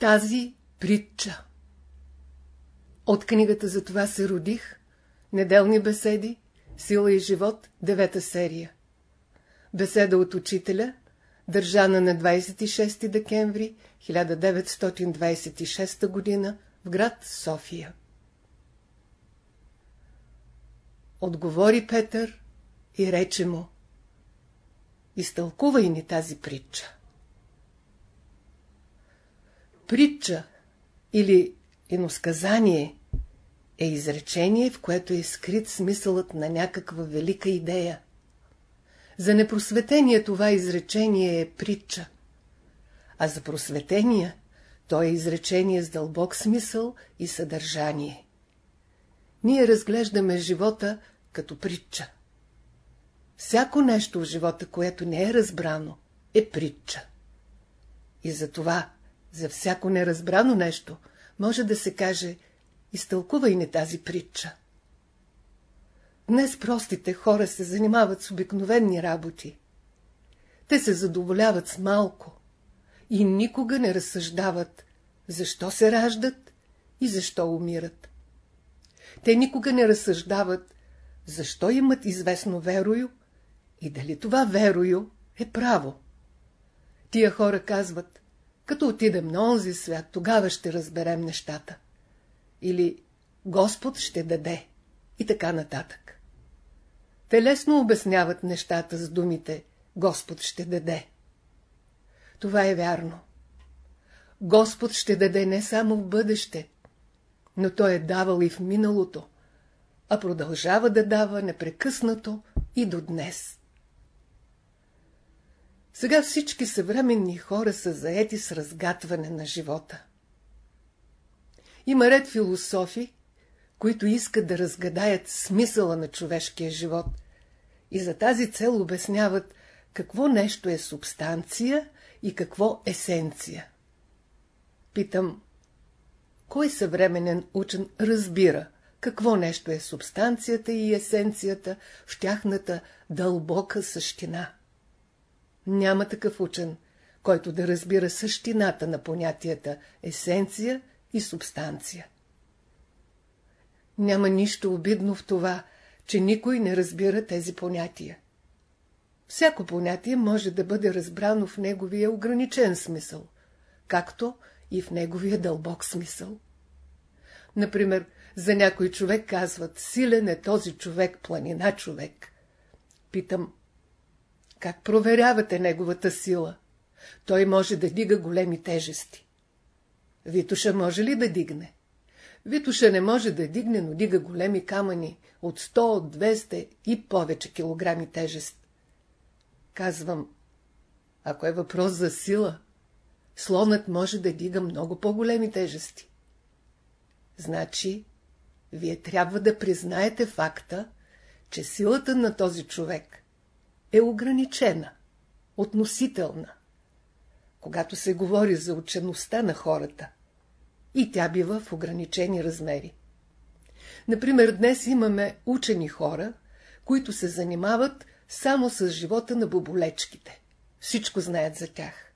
Тази притча. От книгата за това се родих, неделни беседи, сила и живот, девета серия. Беседа от учителя, държана на 26 декември 1926 г. в град София. Отговори Петър и рече му Изтълкувай ни тази притча. Притча или иносказание е изречение, в което е скрит смисълът на някаква велика идея. За непросветение това изречение е притча, а за просветение то е изречение с дълбок смисъл и съдържание. Ние разглеждаме живота като притча. Всяко нещо в живота, което не е разбрано, е притча. И за това, за всяко неразбрано нещо, може да се каже изтълкувай не тази притча. Днес простите хора се занимават с обикновени работи. Те се задоволяват с малко и никога не разсъждават, защо се раждат и защо умират. Те никога не разсъждават, защо имат известно верою и дали това верою е право. Тия хора казват, като отидем на онзи свят, тогава ще разберем нещата. Или Господ ще даде и така нататък. Те лесно обясняват нещата с думите Господ ще даде. Това е вярно. Господ ще даде не само в бъдеще, но Той е давал и в миналото, а продължава да дава непрекъснато и до днес. Сега всички съвременни хора са заети с разгатване на живота. Има ред философи, които искат да разгадаят смисъла на човешкия живот и за тази цел обясняват какво нещо е субстанция и какво есенция. Питам, кой съвременен учен разбира какво нещо е субстанцията и есенцията в тяхната дълбока същина? Няма такъв учен, който да разбира същината на понятията есенция и субстанция. Няма нищо обидно в това, че никой не разбира тези понятия. Всяко понятие може да бъде разбрано в неговия ограничен смисъл, както и в неговия дълбок смисъл. Например, за някой човек казват, силен е този човек, планина човек. Питам, как проверявате неговата сила? Той може да дига големи тежести. Витуша може ли да дигне? Витуша не може да дигне, но дига големи камъни от 100, от 200 и повече килограми тежест. Казвам, ако е въпрос за сила, слонът може да дига много по-големи тежести. Значи, вие трябва да признаете факта, че силата на този човек е ограничена, относителна. Когато се говори за учеността на хората, и тя бива в ограничени размери. Например, днес имаме учени хора, които се занимават само с живота на боболечките. Всичко знаят за тях.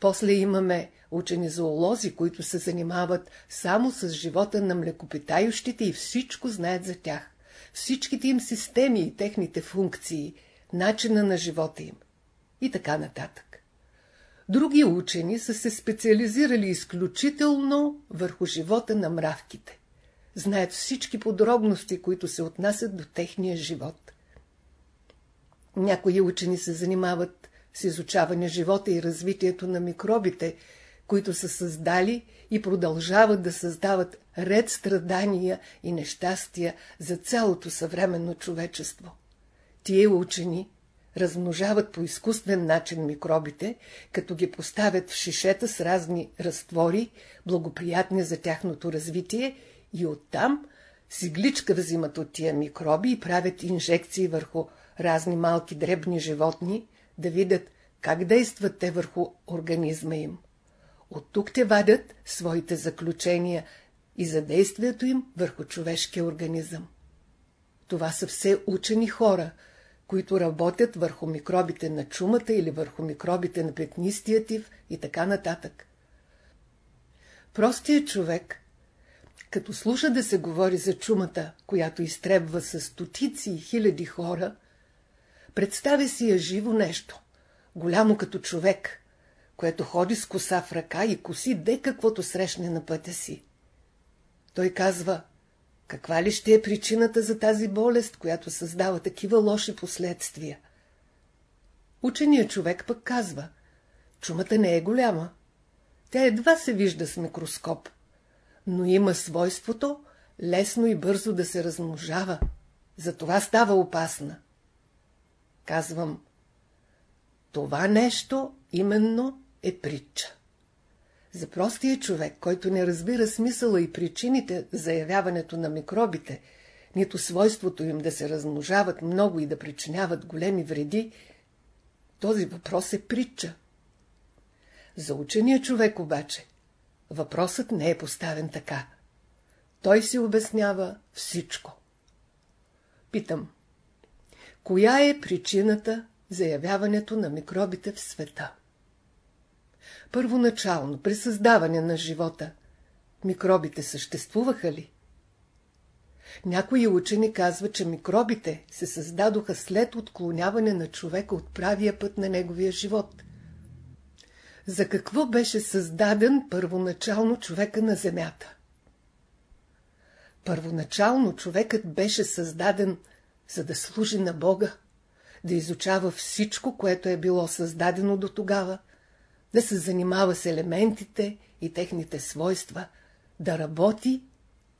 После имаме учени зоолози, които се занимават само с живота на млекопитающите и всичко знаят за тях. Всичките им системи и техните функции – начина на живота им и така нататък. Други учени са се специализирали изключително върху живота на мравките. Знаят всички подробности, които се отнасят до техния живот. Някои учени се занимават с изучаване живота и развитието на микробите, които са създали и продължават да създават ред страдания и нещастия за цялото съвременно човечество. Тие учени размножават по изкуствен начин микробите, като ги поставят в шишета с разни разтвори, благоприятни за тяхното развитие, и оттам с игличка взимат от тия микроби и правят инжекции върху разни малки дребни животни, да видят как действат те върху организма им. От тук те вадят своите заключения и за действието им върху човешкия организъм. Това са все учени хора, които работят върху микробите на чумата или върху микробите на петнистия тиф и така нататък. Простият човек, като слуша да се говори за чумата, която изтребва с стотици и хиляди хора, представя си я живо нещо, голямо като човек, което ходи с коса в ръка и коси де каквото срещне на пътя си. Той казва, каква ли ще е причината за тази болест, която създава такива лоши последствия? Ученият човек пък казва, чумата не е голяма. Тя едва се вижда с микроскоп, но има свойството лесно и бързо да се размножава. Затова става опасна. Казвам, това нещо именно е притча. За простия човек, който не разбира смисъла и причините за явяването на микробите, нито свойството им да се размножават много и да причиняват големи вреди, този въпрос е притча. За учения човек обаче въпросът не е поставен така. Той си обяснява всичко. Питам, коя е причината за явяването на микробите в света? Първоначално, при създаване на живота, микробите съществуваха ли? Някои учени казват, че микробите се създадоха след отклоняване на човека от правия път на неговия живот. За какво беше създаден първоначално човека на земята? Първоначално човекът беше създаден за да служи на Бога, да изучава всичко, което е било създадено до тогава, да се занимава с елементите и техните свойства, да работи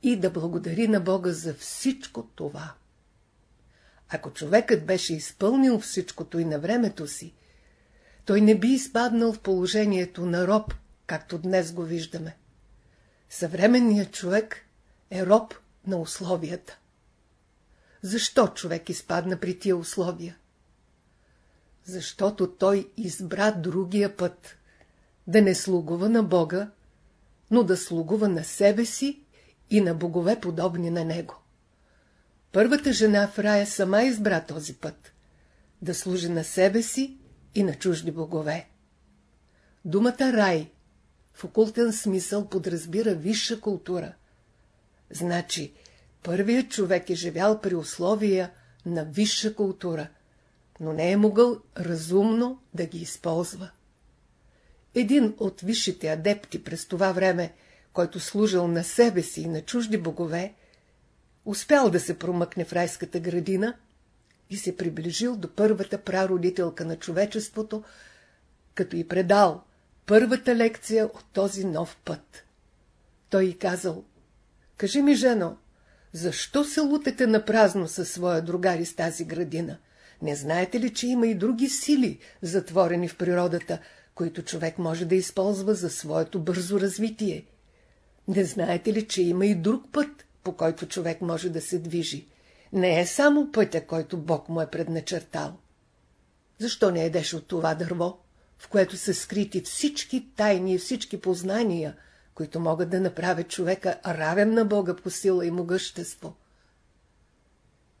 и да благодари на Бога за всичко това. Ако човекът беше изпълнил всичкото и на времето си, той не би изпаднал в положението на роб, както днес го виждаме. Съвременният човек е роб на условията. Защо човек изпадна при тия условия? Защото той избра другия път да не слугува на Бога, но да слугува на себе си и на богове подобни на него. Първата жена в рая сама избра този път – да служи на себе си и на чужди богове. Думата рай в окултен смисъл подразбира висша култура. Значи, първият човек е живял при условия на висша култура, но не е могъл разумно да ги използва. Един от висшите адепти през това време, който служил на себе си и на чужди богове, успял да се промъкне в райската градина и се приближил до първата прародителка на човечеството, като и предал първата лекция от този нов път. Той й казал, кажи ми, жено, защо се лутете на празно със своя другар из тази градина? Не знаете ли, че има и други сили, затворени в природата, които човек може да използва за своето бързо развитие? Не знаете ли, че има и друг път, по който човек може да се движи? Не е само пътя, който Бог му е предначертал. Защо не едеш от това дърво, в което са скрити всички тайни и всички познания, които могат да направят човека равен на Бога по сила и могъщество?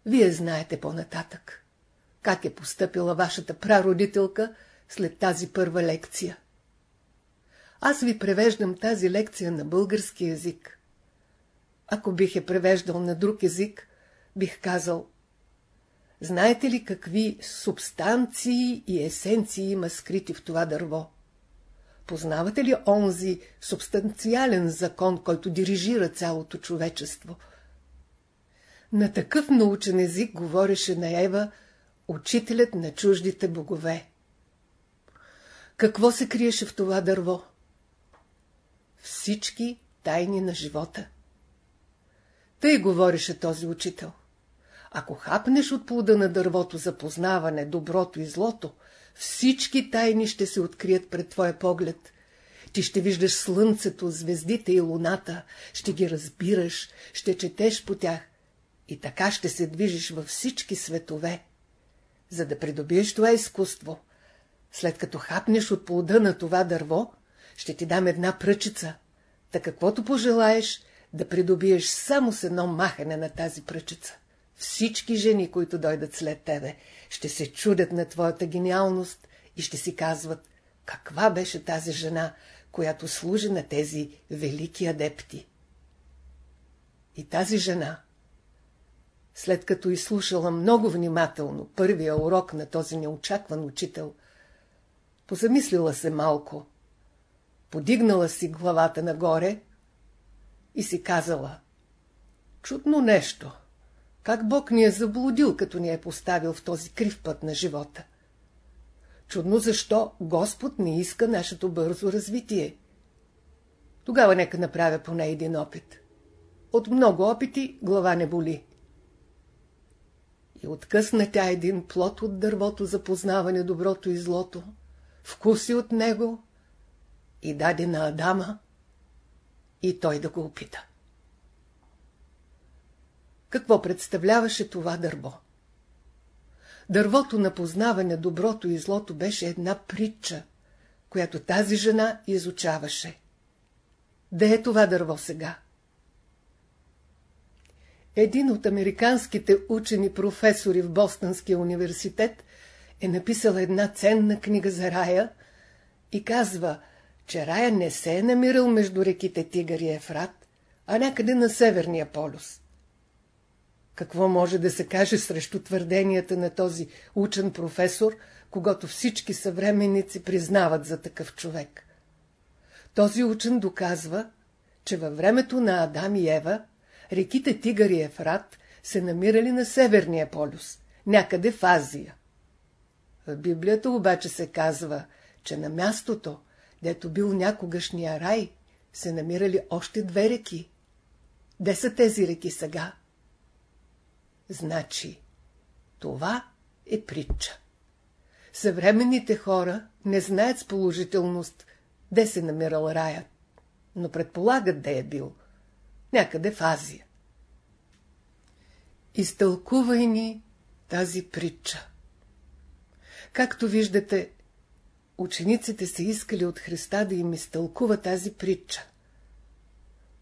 Вие знаете по-нататък, как е поступила вашата прародителка след тази първа лекция. Аз ви превеждам тази лекция на български язик. Ако бих я превеждал на друг език, бих казал Знаете ли какви субстанции и есенции има скрити в това дърво? Познавате ли онзи субстанциален закон, който дирижира цялото човечество? На такъв научен език говореше на Ева учителят на чуждите богове. Какво се криеше в това дърво? Всички тайни на живота. Тъй говореше този учител. Ако хапнеш от плода на дървото за познаване, доброто и злото, всички тайни ще се открият пред твоя поглед. Ти ще виждаш слънцето, звездите и луната, ще ги разбираш, ще четеш по тях и така ще се движиш във всички светове. За да придобиеш това изкуство, след като хапнеш от плода на това дърво, ще ти дам една пръчица, да каквото пожелаеш, да придобиеш само с едно махане на тази пръчица. Всички жени, които дойдат след тебе, ще се чудят на твоята гениалност и ще си казват, каква беше тази жена, която служи на тези велики адепти. И тази жена, след като изслушала много внимателно първия урок на този неочакван учител, позамислила се малко, подигнала си главата нагоре и си казала Чудно нещо. Как Бог ни е заблудил, като ни е поставил в този крив път на живота. Чудно защо Господ не иска нашето бързо развитие. Тогава нека направя поне един опит. От много опити глава не боли. И откъсна тя един плод от дървото за познаване доброто и злото, вкуси от него и даде на Адама и той да го опита. Какво представляваше това дърво? Дървото на познаване доброто и злото беше една притча, която тази жена изучаваше. Де е това дърво сега? Един от американските учени професори в Бостонския университет е написал една ценна книга за рая и казва, че рая не се е намирал между реките Тигър и Ефрат, а някъде на Северния полюс. Какво може да се каже срещу твърденията на този учен професор, когато всички съвременници признават за такъв човек? Този учен доказва, че във времето на Адам и Ева реките Тигър и Ефрат се намирали на Северния полюс, някъде в Азия. В Библията обаче се казва, че на мястото, дето бил някогашния рай, се намирали още две реки. Де са тези реки сега? Значи, това е притча. Съвременните хора не знаят с положителност, де се намирал раят, но предполагат де е бил. Някъде в Азия. Изтълкувай ни тази притча. Както виждате, учениците са искали от Христа да им изтълкува тази притча.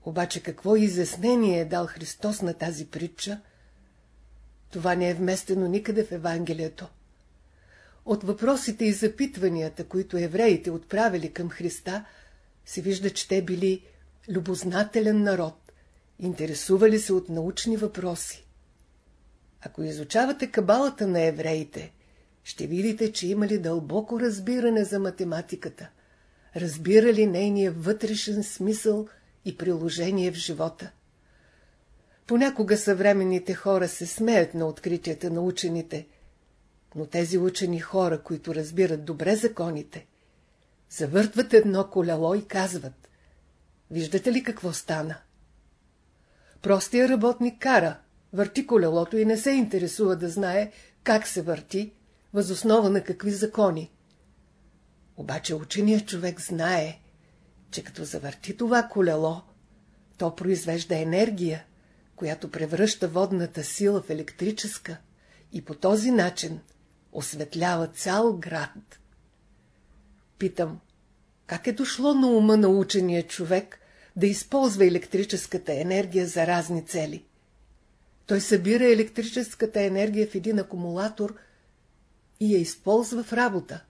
Обаче какво изяснение е дал Христос на тази притча, това не е вместено никъде в Евангелието. От въпросите и запитванията, които евреите отправили към Христа, се вижда, че те били любознателен народ, интересували се от научни въпроси. Ако изучавате кабалата на евреите, ще видите, че имали дълбоко разбиране за математиката, разбирали нейния вътрешен смисъл и приложение в живота. Понякога съвременните хора се смеят на откритията на учените, но тези учени хора, които разбират добре законите, завъртват едно колело и казват Виждате ли какво стана? Простия работник кара, върти колелото и не се интересува да знае как се върти, възоснова на какви закони. Обаче ученият човек знае, че като завърти това колело, то произвежда енергия, която превръща водната сила в електрическа и по този начин осветлява цял град. Питам, как е дошло на ума на учения човек да използва електрическата енергия за разни цели? Той събира електрическата енергия в един акумулатор и я използва в работа.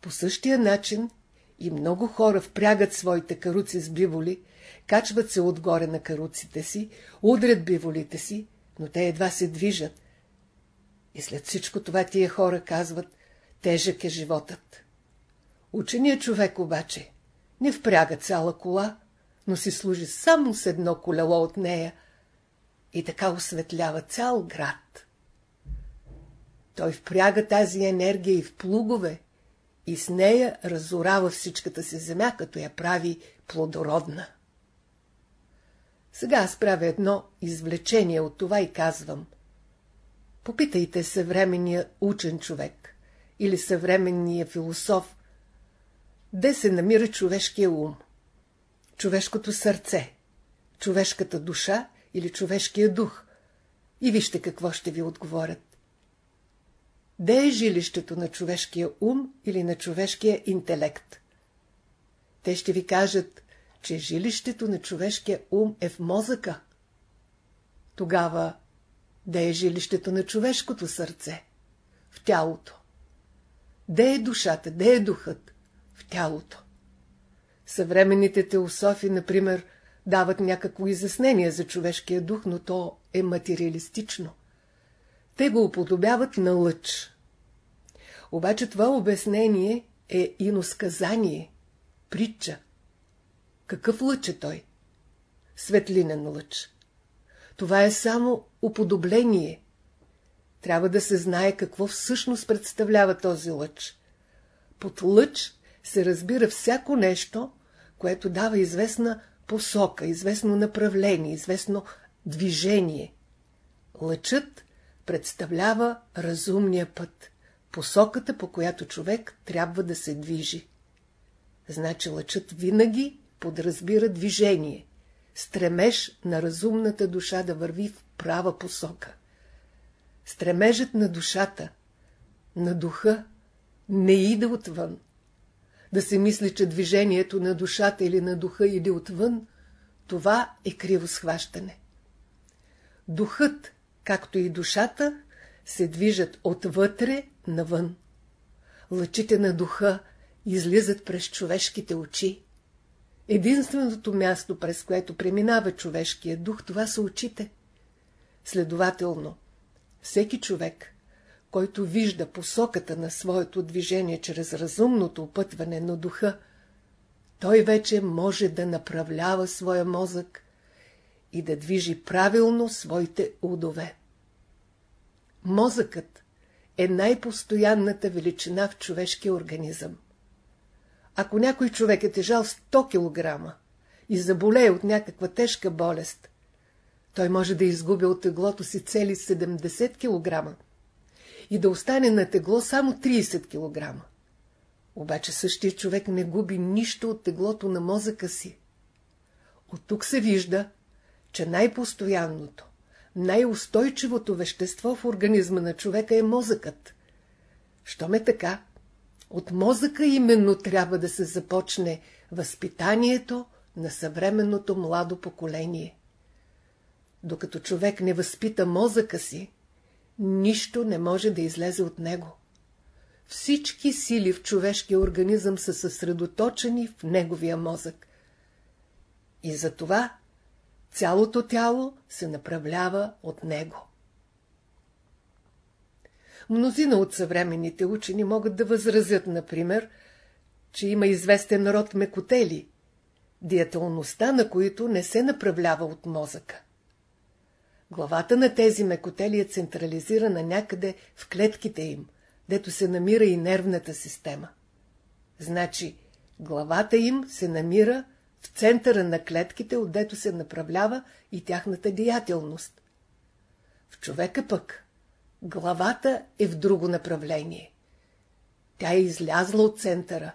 По същия начин и много хора впрягат своите каруци с биволи, качват се отгоре на каруците си, удрят биволите си, но те едва се движат. И след всичко това тия хора казват, тежък е животът. Ученият човек обаче не впряга цяла кола, но си служи само с едно колело от нея и така осветлява цял град. Той впряга тази енергия и в плугове, и с нея разорава всичката си земя, като я прави плодородна. Сега аз правя едно извлечение от това и казвам. Попитайте съвременния учен човек или съвременния философ, де се намира човешкия ум, човешкото сърце, човешката душа или човешкия дух. И вижте какво ще ви отговорят. Де е жилището на човешкия ум или на човешкия интелект? Те ще ви кажат, че жилището на човешкия ум е в мозъка. Тогава, де е жилището на човешкото сърце? В тялото. Де е душата, де е духът? В тялото. Съвременните теософи, например, дават някакво изяснение за човешкия дух, но то е материалистично. Те го уподобяват на лъч. Обаче това обяснение е иносказание, притча. Какъв лъч е той? Светлинен лъч. Това е само уподобление. Трябва да се знае какво всъщност представлява този лъч. Под лъч се разбира всяко нещо, което дава известна посока, известно направление, известно движение. Лъчът представлява разумния път, посоката, по която човек трябва да се движи. Значи лъчът винаги подразбира движение, стремеж на разумната душа да върви в права посока. Стремежът на душата, на духа, не иде отвън. Да се мисли, че движението на душата или на духа иде отвън, това е криво схващане. Духът, както и душата, се движат отвътре навън. Лъчите на духа излизат през човешките очи. Единственото място, през което преминава човешкия дух, това са очите. Следователно, всеки човек, който вижда посоката на своето движение чрез разумното опътване на духа, той вече може да направлява своя мозък и да движи правилно своите удове. Мозъкът е най-постоянната величина в човешкия организъм. Ако някой човек е тежал 100 кг и заболее от някаква тежка болест, той може да изгуби от теглото си цели 70 кг и да остане на тегло само 30 кг. Обаче същия човек не губи нищо от теглото на мозъка си. От тук се вижда, че най-постоянното, най-устойчивото вещество в организма на човека е мозъкът. Що ме така? От мозъка именно трябва да се започне възпитанието на съвременното младо поколение. Докато човек не възпита мозъка си, нищо не може да излезе от него. Всички сили в човешкия организъм са съсредоточени в неговия мозък. И затова цялото тяло се направлява от него. Мнозина от съвременните учени могат да възразят, например, че има известен род мекотели, диеталността на които не се направлява от мозъка. Главата на тези мекотели е централизирана някъде в клетките им, дето се намира и нервната система. Значи, главата им се намира в центъра на клетките, отдето се направлява и тяхната деятелност. В човека пък главата е в друго направление. Тя е излязла от центъра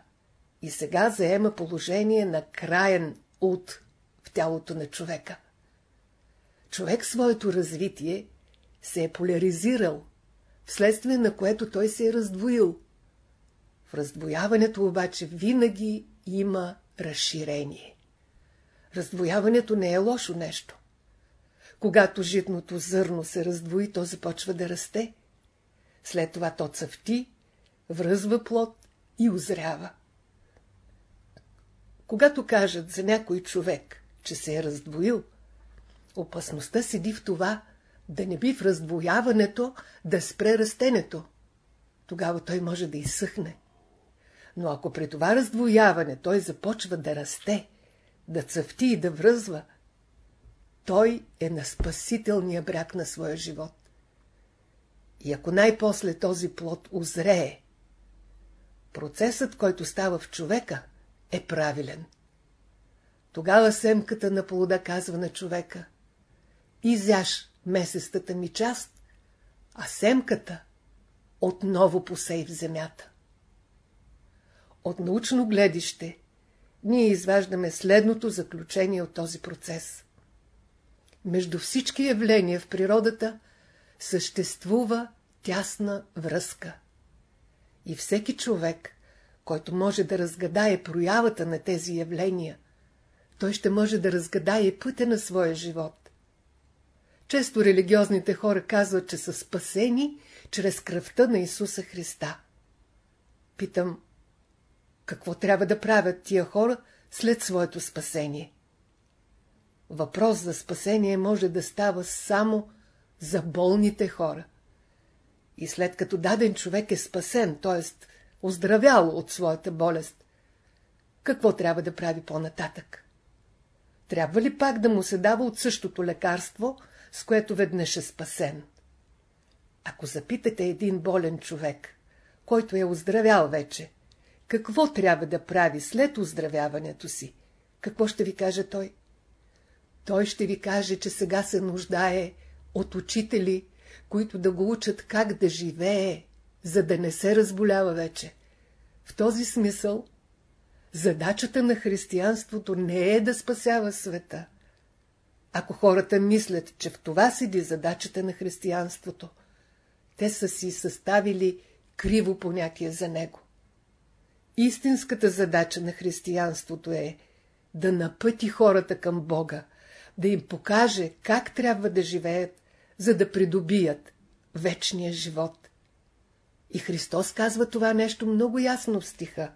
и сега заема положение на краен ут в тялото на човека. Човек своето развитие се е поляризирал, вследствие на което той се е раздвоил. В раздвояването обаче винаги има разширение. Раздвояването не е лошо нещо. Когато житното зърно се раздвои, то започва да расте. След това то цъфти, връзва плод и озрява. Когато кажат за някой човек, че се е раздвоил, опасността седи в това, да не би в раздвояването да спре растенето. Тогава той може да изсъхне. Но ако при това раздвояване той започва да расте, да цъфти и да връзва, той е на спасителния бряг на своя живот. И ако най-после този плод озрее, процесът, който става в човека, е правилен. Тогава семката на плода казва на човека Изяш месестата ми част, а семката отново посей в земята. От научно гледище ние изваждаме следното заключение от този процес. Между всички явления в природата съществува тясна връзка. И всеки човек, който може да разгадае проявата на тези явления, той ще може да разгадае пътя на своя живот. Често религиозните хора казват, че са спасени чрез кръвта на Исуса Христа. Питам, какво трябва да правят тия хора след своето спасение. Въпрос за спасение може да става само за болните хора. И след като даден човек е спасен, т.е. оздравял от своята болест, какво трябва да прави по-нататък? Трябва ли пак да му се дава от същото лекарство, с което веднъж е спасен? Ако запитате един болен човек, който е оздравял вече, какво трябва да прави след оздравяването си, какво ще ви каже той? Той ще ви каже, че сега се нуждае от учители, които да го учат как да живее, за да не се разболява вече. В този смисъл, задачата на християнството не е да спасява света. Ако хората мислят, че в това седи задачата на християнството, те са си съставили криво понятие за него. Истинската задача на християнството е да напъти хората към Бога, да им покаже как трябва да живеят, за да придобият вечния живот. И Христос казва това нещо много ясно в стиха.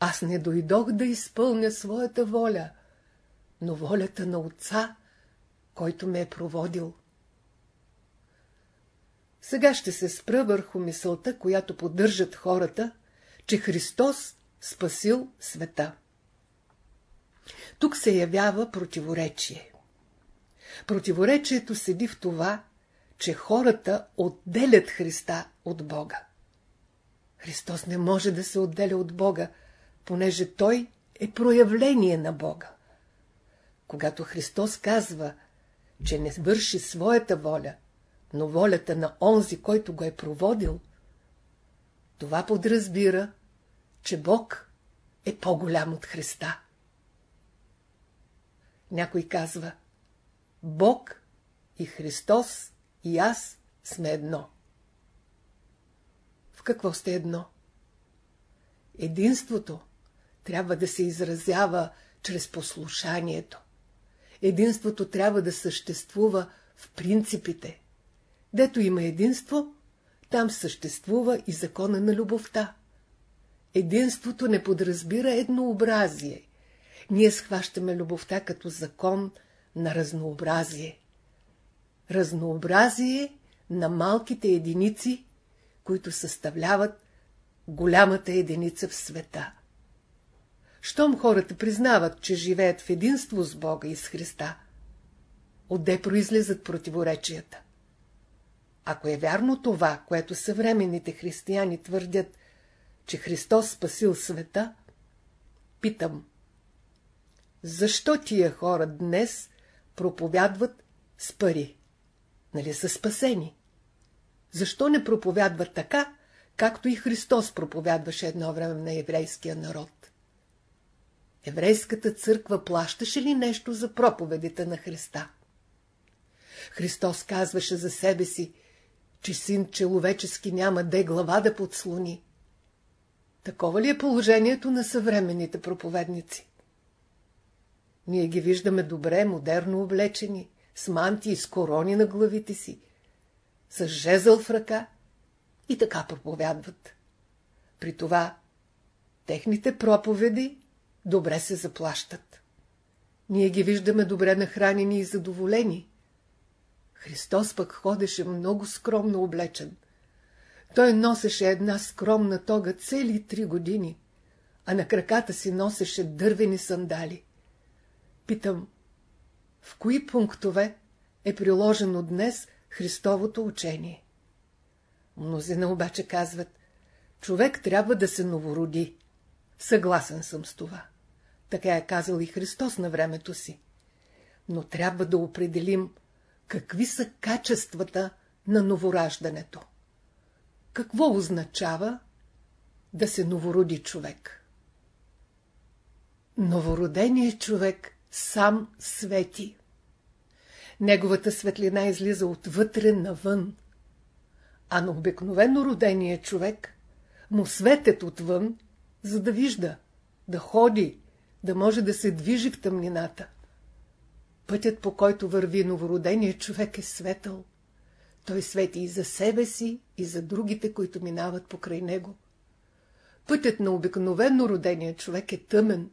Аз не дойдох да изпълня своята воля, но волята на Отца, който ме е проводил. Сега ще се спра върху мисълта, която поддържат хората, че Христос спасил света. Тук се явява противоречие. Противоречието седи в това, че хората отделят Христа от Бога. Христос не може да се отделя от Бога, понеже Той е проявление на Бога. Когато Христос казва, че не върши своята воля, но волята на онзи, който го е проводил, това подразбира, че Бог е по-голям от Христа. Някой казва, Бог и Христос и аз сме едно. В какво сте едно? Единството трябва да се изразява чрез послушанието. Единството трябва да съществува в принципите. Дето има единство, там съществува и закона на любовта. Единството не подразбира еднообразие. Ние схващаме любовта като закон на разнообразие. Разнообразие на малките единици, които съставляват голямата единица в света. Щом хората признават, че живеят в единство с Бога и с Христа, отде произлизат противоречията. Ако е вярно това, което съвременните християни твърдят, че Христос спасил света, питам, защо тия хора днес проповядват с пари? Нали са спасени? Защо не проповядват така, както и Христос проповядваше едно време на еврейския народ? Еврейската църква плащаше ли нещо за проповедите на Христа? Христос казваше за себе си, че син человечески няма де глава да подслони. Такова ли е положението на съвременните проповедници? Ние ги виждаме добре, модерно облечени, с манти и с корони на главите си, с жезъл в ръка и така проповядват. При това техните проповеди добре се заплащат. Ние ги виждаме добре нахранени и задоволени. Христос пък ходеше много скромно облечен. Той носеше една скромна тога цели три години, а на краката си носеше дървени сандали. Питам, в кои пунктове е приложено днес Христовото учение? Мнозина обаче казват, човек трябва да се новороди. Съгласен съм с това. Така е казал и Христос на времето си. Но трябва да определим какви са качествата на новораждането. Какво означава да се новороди човек? Новороденият човек сам свети. Неговата светлина излиза отвътре навън, а на обикновено родения човек му светят отвън, за да вижда, да ходи, да може да се движи в тъмнината. Пътят, по който върви новородения човек е светъл. Той свети и за себе си, и за другите, които минават покрай него. Пътят на обикновено родения човек е тъмен,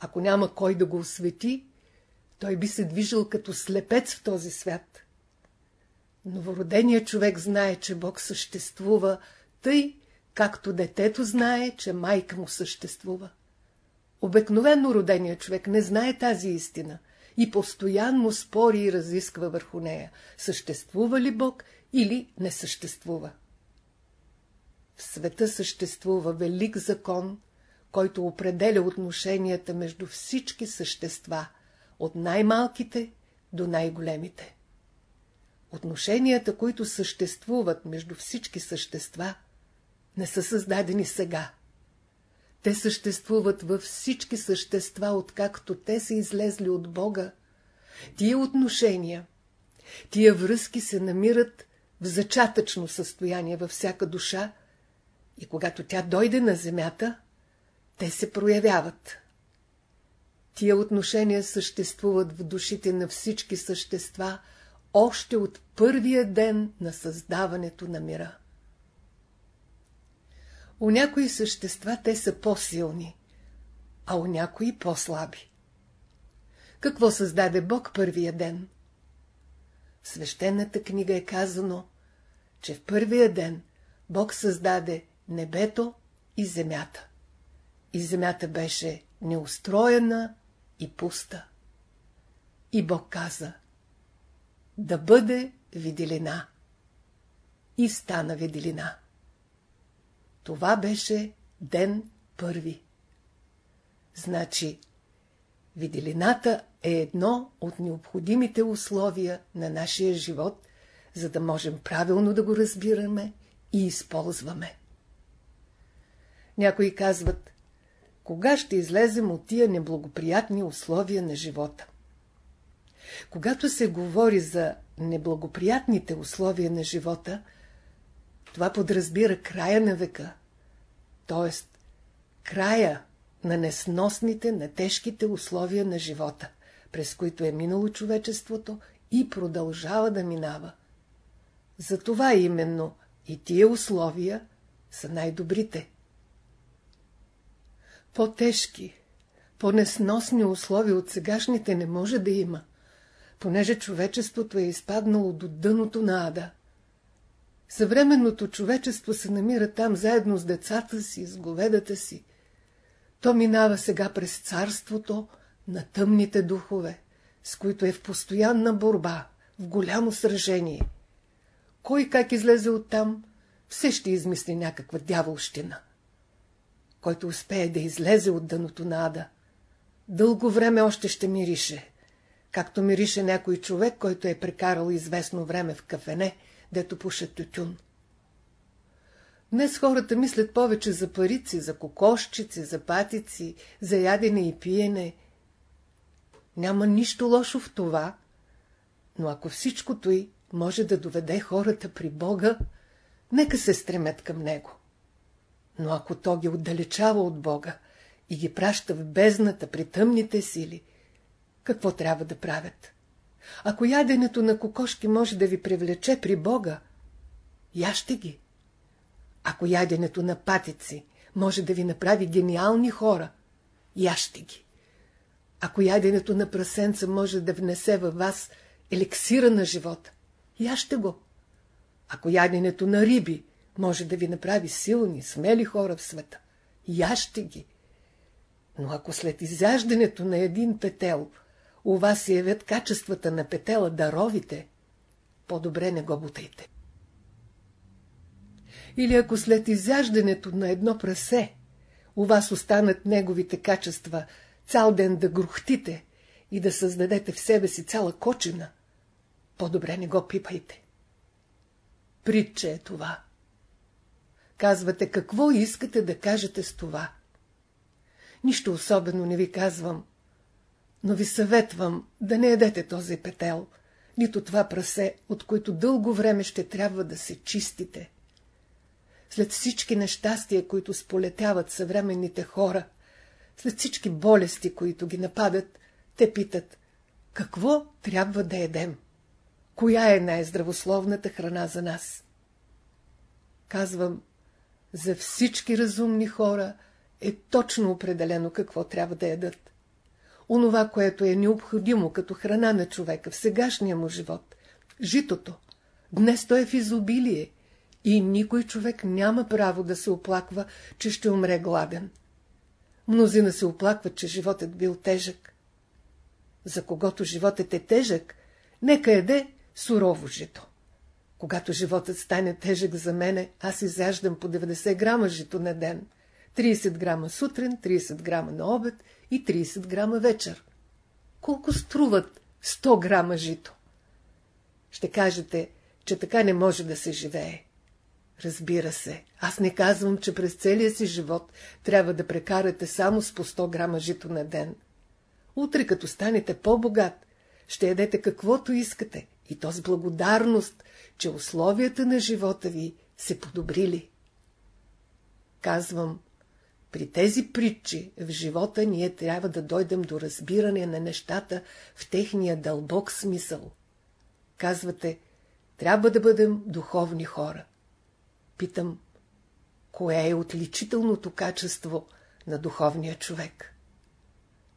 Ако няма кой да го освети, той би се движил като слепец в този свят. Новороденият човек знае, че Бог съществува, тъй, както детето знае, че майка му съществува. Обикновено роденият човек не знае тази истина и постоянно спори и разисква върху нея, съществува ли Бог или не съществува. В света съществува велик закон, който определя отношенията между всички същества, от най-малките до най-големите. Отношенията, които съществуват между всички същества, не са създадени сега. Те съществуват във всички същества, откакто те са излезли от Бога. Тия отношения, тия връзки се намират в зачатъчно състояние във всяка душа и когато тя дойде на земята, те се проявяват. Тия отношения съществуват в душите на всички същества още от първия ден на създаването на мира. У някои същества те са по-силни, а у някои по-слаби. Какво създаде Бог първия ден? В свещената книга е казано, че в първия ден Бог създаде небето и земята. И земята беше неустроена и пуста. И Бог каза, да бъде виделина. И стана виделина. Това беше ден първи. Значи, виделината е едно от необходимите условия на нашия живот, за да можем правилно да го разбираме и използваме. Някои казват, кога ще излезем от тия неблагоприятни условия на живота? Когато се говори за неблагоприятните условия на живота, това подразбира края на века, т.е. края на несносните, на тежките условия на живота, през които е минало човечеството и продължава да минава. Затова именно и тия условия са най-добрите. По-тежки, по-несносни условия от сегашните не може да има, понеже човечеството е изпаднало до дъното на ада. Съвременното човечество се намира там заедно с децата си, с говедата си. То минава сега през царството на тъмните духове, с които е в постоянна борба, в голямо сражение. Кой как излезе оттам, все ще измисли някаква дяволщина. Който успее да излезе от дъното на ада, дълго време още ще мирише, както мирише някой човек, който е прекарал известно време в кафене, дето пушат тютюн. Днес хората мислят повече за парици, за кокошчици, за патици, за ядене и пиене. Няма нищо лошо в това, но ако всичкото й може да доведе хората при Бога, нека се стремят към Него. Но ако то ги отдалечава от Бога и ги праща в бездната при тъмните сили, какво трябва да правят? Ако яденето на кокошки може да ви привлече при Бога, яще ги. Ако яденето на патици може да ви направи гениални хора, яще ги. Ако яденето на прасенца може да внесе във вас елексира на живота, яще го. Ако яденето на риби може да ви направи силни, смели хора в света, яще ги. Но ако след изяждането на един петел у вас се явят качествата на петела даровите, по-добре не го бутайте. Или ако след изяждането на едно прасе у вас останат неговите качества цял ден да грухтите и да създадете в себе си цяла кочина, по-добре не го пипайте. Притче е това. Казвате, какво искате да кажете с това? Нищо особено не ви казвам, но ви съветвам да не едете този петел, нито това прасе, от които дълго време ще трябва да се чистите. След всички нещастия, които сполетяват съвременните хора, след всички болести, които ги нападат, те питат, какво трябва да едем? Коя е най-здравословната храна за нас? Казвам, за всички разумни хора е точно определено какво трябва да ядат. Онова, което е необходимо като храна на човека в сегашния му живот, житото, днес то е в изобилие и никой човек няма право да се оплаква, че ще умре гладен. Мнозина се оплакват, че животът бил тежък. За когото животът е тежък, нека еде сурово жито. Когато животът стане тежък за мене, аз изяждам по 90 грама жито на ден. 30 грама сутрин, 30 грама на обед и 30 грама вечер. Колко струват 100 грама жито? Ще кажете, че така не може да се живее. Разбира се, аз не казвам, че през целия си живот трябва да прекарате само с по 100 грама жито на ден. Утре, като станете по-богат, ще ядете каквото искате, и то с благодарност, че условията на живота ви се подобрили. Казвам, при тези притчи в живота ние трябва да дойдем до разбиране на нещата в техния дълбок смисъл. Казвате, трябва да бъдем духовни хора. Питам, кое е отличителното качество на духовния човек?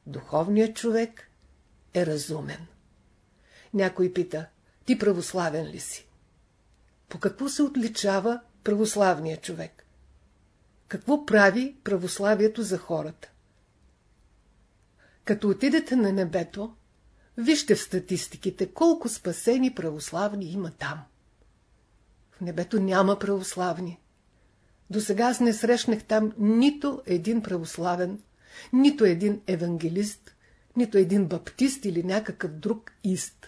Духовният човек е разумен. Някой пита, ти православен ли си? По какво се отличава православният човек? Какво прави православието за хората? Като отидете на небето, вижте в статистиките колко спасени православни има там. В небето няма православни. До сега аз не срещнах там нито един православен, нито един евангелист, нито един баптист или някакъв друг ист.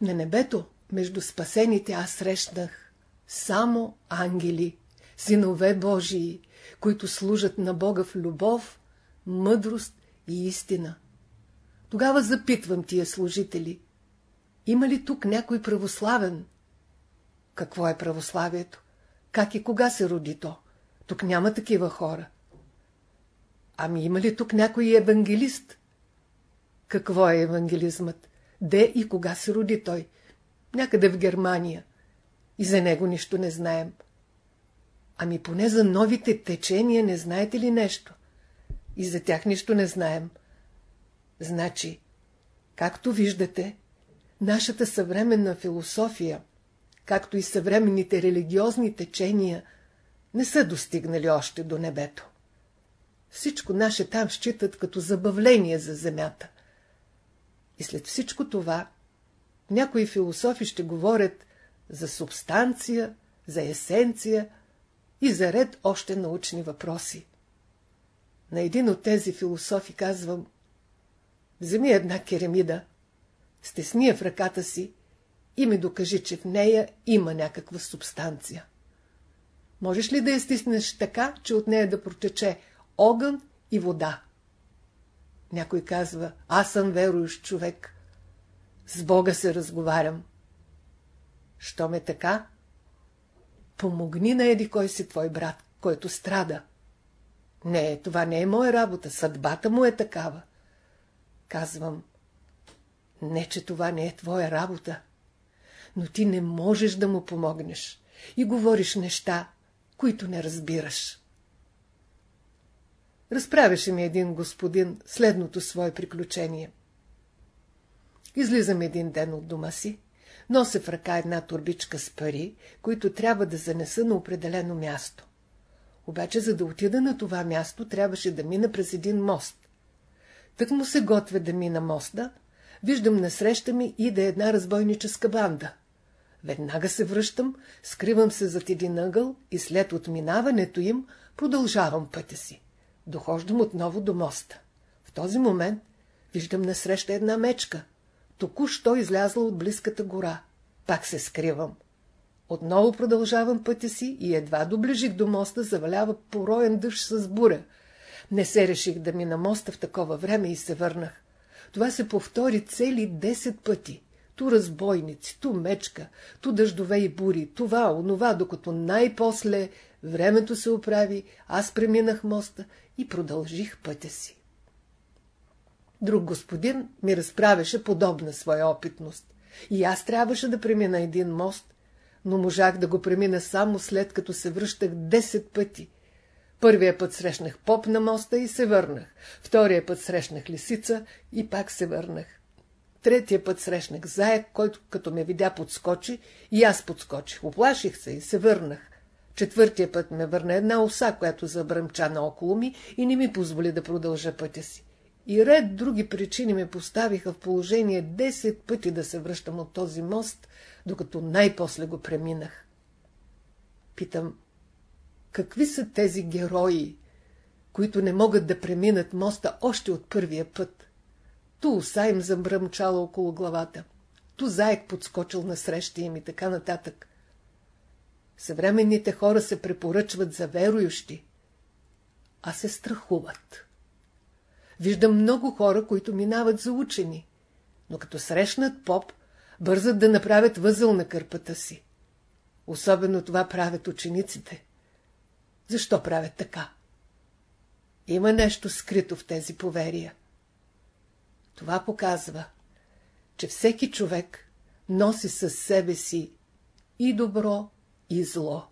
На небето, между спасените, аз срещнах само ангели, синове Божии, които служат на Бога в любов, мъдрост и истина. Тогава запитвам тия служители. Има ли тук някой православен? Какво е православието? Как и кога се роди то? Тук няма такива хора. Ами има ли тук някой евангелист? Какво е евангелизмът? Де и кога се роди той? Някъде в Германия. И за него нищо не знаем. Ами поне за новите течения не знаете ли нещо? И за тях нищо не знаем. Значи, както виждате, нашата съвременна философия, както и съвременните религиозни течения, не са достигнали още до небето. Всичко наше там считат като забавление за земята. И след всичко това, някои философи ще говорят за субстанция, за есенция и за ред още научни въпроси. На един от тези философи казвам, вземи една керамида, стесни я в ръката си и ми докажи, че в нея има някаква субстанция. Можеш ли да я стиснеш така, че от нея да протече огън и вода? Някой казва, аз съм верующ човек. С Бога се разговарям. Що ме така? Помогни на еди кой си твой брат, който страда. Не, това не е моя работа, съдбата му е такава. Казвам, не, че това не е твоя работа, но ти не можеш да му помогнеш и говориш неща, които не разбираш. Разправяше ми един господин следното свое приключение. Излизам един ден от дома си, нося в ръка една турбичка с пари, които трябва да занеса на определено място. Обаче, за да отида на това място, трябваше да мина през един мост. Тък му се готвя да мина моста, виждам насреща ми и да е една разбойническа банда. Веднага се връщам, скривам се зад един ъгъл и след отминаването им продължавам пътя си. Дохождам отново до моста. В този момент виждам насреща една мечка. Току-що излязла от близката гора. Пак се скривам. Отново продължавам пътя си и едва доближих до моста, завалява пороен дъжд с буря. Не се реших да ми на моста в такова време и се върнах. Това се повтори цели 10 пъти. Ту разбойници, ту мечка, ту дъждове и бури, това, онова, докато най-после времето се оправи, аз преминах моста и продължих пътя си. Друг господин ми разправяше подобна своя опитност. И аз трябваше да премина един мост, но можах да го премина само след като се връщах 10 пъти. Първия път срещнах поп на моста и се върнах. Втория път срещнах лисица и пак се върнах. Третия път срещнах заек, който като ме видя подскочи и аз подскочих. Оплаших се и се върнах. Четвъртия път ме върна една оса, която забръмча наоколо ми и не ми позволи да продължа пътя си. И ред други причини ме поставиха в положение 10 пъти да се връщам от този мост, докато най-после го преминах. Питам, какви са тези герои, които не могат да преминат моста още от първия път? Ту уса им забръмчала около главата, ту заек подскочил на среща им и така нататък. Съвременните хора се препоръчват за верующи, а се страхуват. Виждам много хора, които минават за учени, но като срещнат поп, бързат да направят възъл на кърпата си. Особено това правят учениците. Защо правят така? Има нещо скрито в тези поверия. Това показва, че всеки човек носи със себе си и добро, и зло.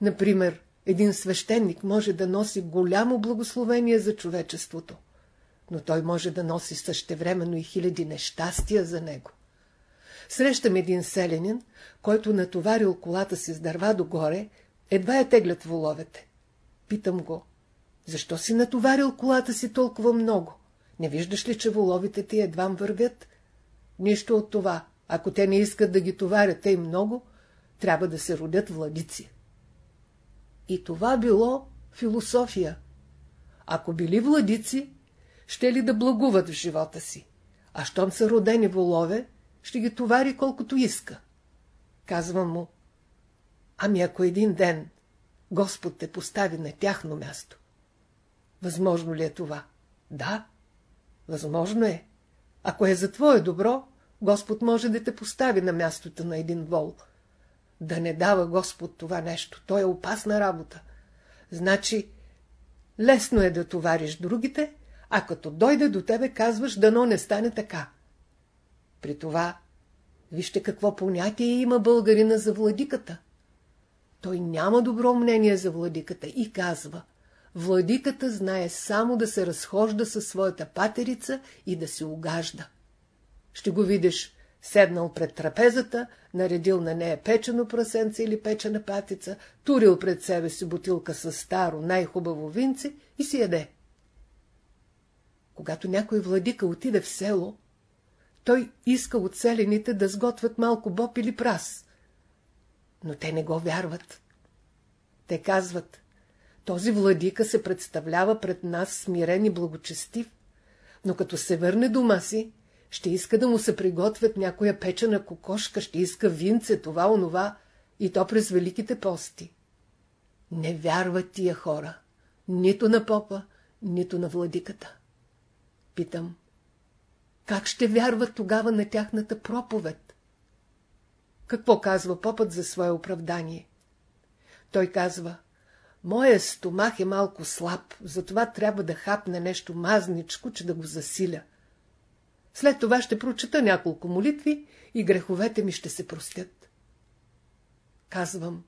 Например, един свещеник може да носи голямо благословение за човечеството, но той може да носи същевременно и хиляди нещастия за него. Срещам един селянин, който натоварил колата си с дърва догоре, едва е теглят воловете. Питам го, защо си натоварил колата си толкова много? Не виждаш ли, че воловите ти едвам вървят? Нищо от това. Ако те не искат да ги товарят и много, трябва да се родят владици. И това било философия. Ако били владици, ще ли да благуват в живота си? А щом са родени волове, ще ги товари колкото иска. Казвам му, ами ако един ден Господ те постави на тяхно място, възможно ли е това? Да, възможно е. Ако е за твое добро, Господ може да те постави на мястото на един вол. Да не дава Господ това нещо, то е опасна работа. Значи, лесно е да товариш другите, а като дойде до тебе, казваш, дано не стане така. При това, вижте какво понятие има българина за владиката. Той няма добро мнение за владиката и казва, владиката знае само да се разхожда със своята патерица и да се угажда. Ще го видиш седнал пред трапезата, наредил на нея печено прасенце или печена патица, турил пред себе си бутилка с старо, най-хубаво винце и си яде. Когато някой владика отиде в село, той иска от селените да сготвят малко боб или прас. Но те не го вярват. Те казват, този владика се представлява пред нас смирен и благочестив, но като се върне дома си, ще иска да му се приготвят някоя печена кокошка, ще иска винце, това, онова, и то през великите пости. Не вярват тия хора, нито на попа, нито на владиката. Питам, как ще вярват тогава на тяхната проповед? Какво казва попът за свое оправдание? Той казва, моя стомах е малко слаб, затова трябва да хапне нещо мазничко, че да го засиля. След това ще прочета няколко молитви и греховете ми ще се простят. Казвам,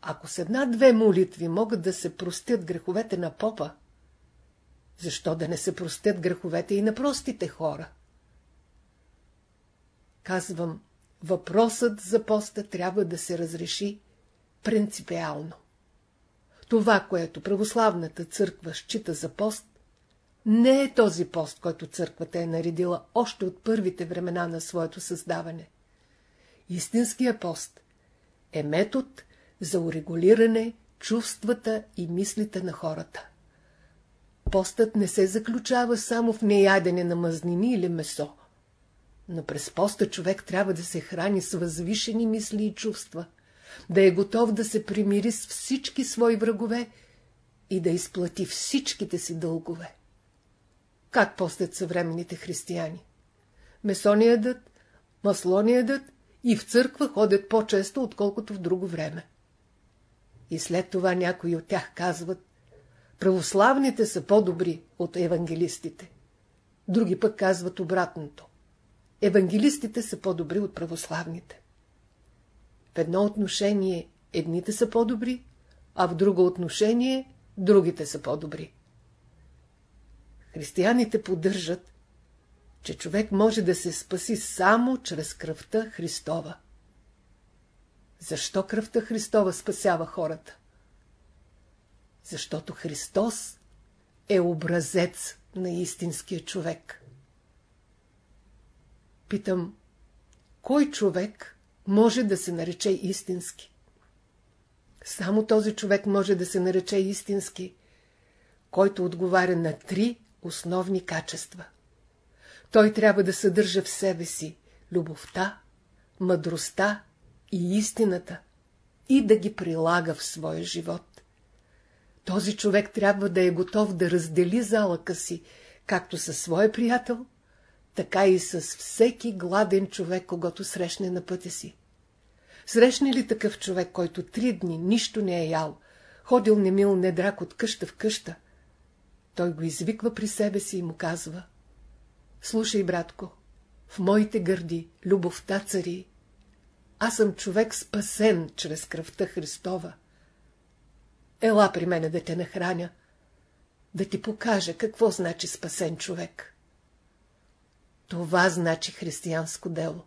ако с една-две молитви могат да се простят греховете на попа, защо да не се простят греховете и на простите хора? Казвам, въпросът за поста трябва да се разреши принципиално. Това, което православната църква счита за пост, не е този пост, който църквата е наредила още от първите времена на своето създаване. Истинския пост е метод за урегулиране чувствата и мислите на хората. Постът не се заключава само в неядене на мазнини или месо, но през поста човек трябва да се храни с възвишени мисли и чувства, да е готов да се примири с всички свои врагове и да изплати всичките си дългове. Как постят съвременните християни? Месо не ядат, масло не ядат и в църква ходят по-често, отколкото в друго време. И след това някои от тях казват, православните са по-добри от евангелистите. Други пък казват обратното. Евангелистите са по-добри от православните. В едно отношение едните са по-добри, а в друго отношение другите са по-добри. Християните поддържат, че човек може да се спаси само чрез кръвта Христова. Защо кръвта Христова спасява хората? Защото Христос е образец на истинския човек. Питам, кой човек може да се нарече истински? Само този човек може да се нарече истински, който отговаря на три основни качества. Той трябва да съдържа в себе си любовта, мъдростта и истината и да ги прилага в своя живот. Този човек трябва да е готов да раздели залъка си, както със своя приятел, така и с всеки гладен човек, когато срещне на пътя си. Срещне ли такъв човек, който три дни нищо не е ял, ходил немил недрак от къща в къща, той го извиква при себе си и му казва Слушай, братко, в моите гърди любовта цари. Аз съм човек спасен чрез кръвта Христова. Ела при мене да те нахраня, да ти покажа какво значи спасен човек. Това значи християнско дело.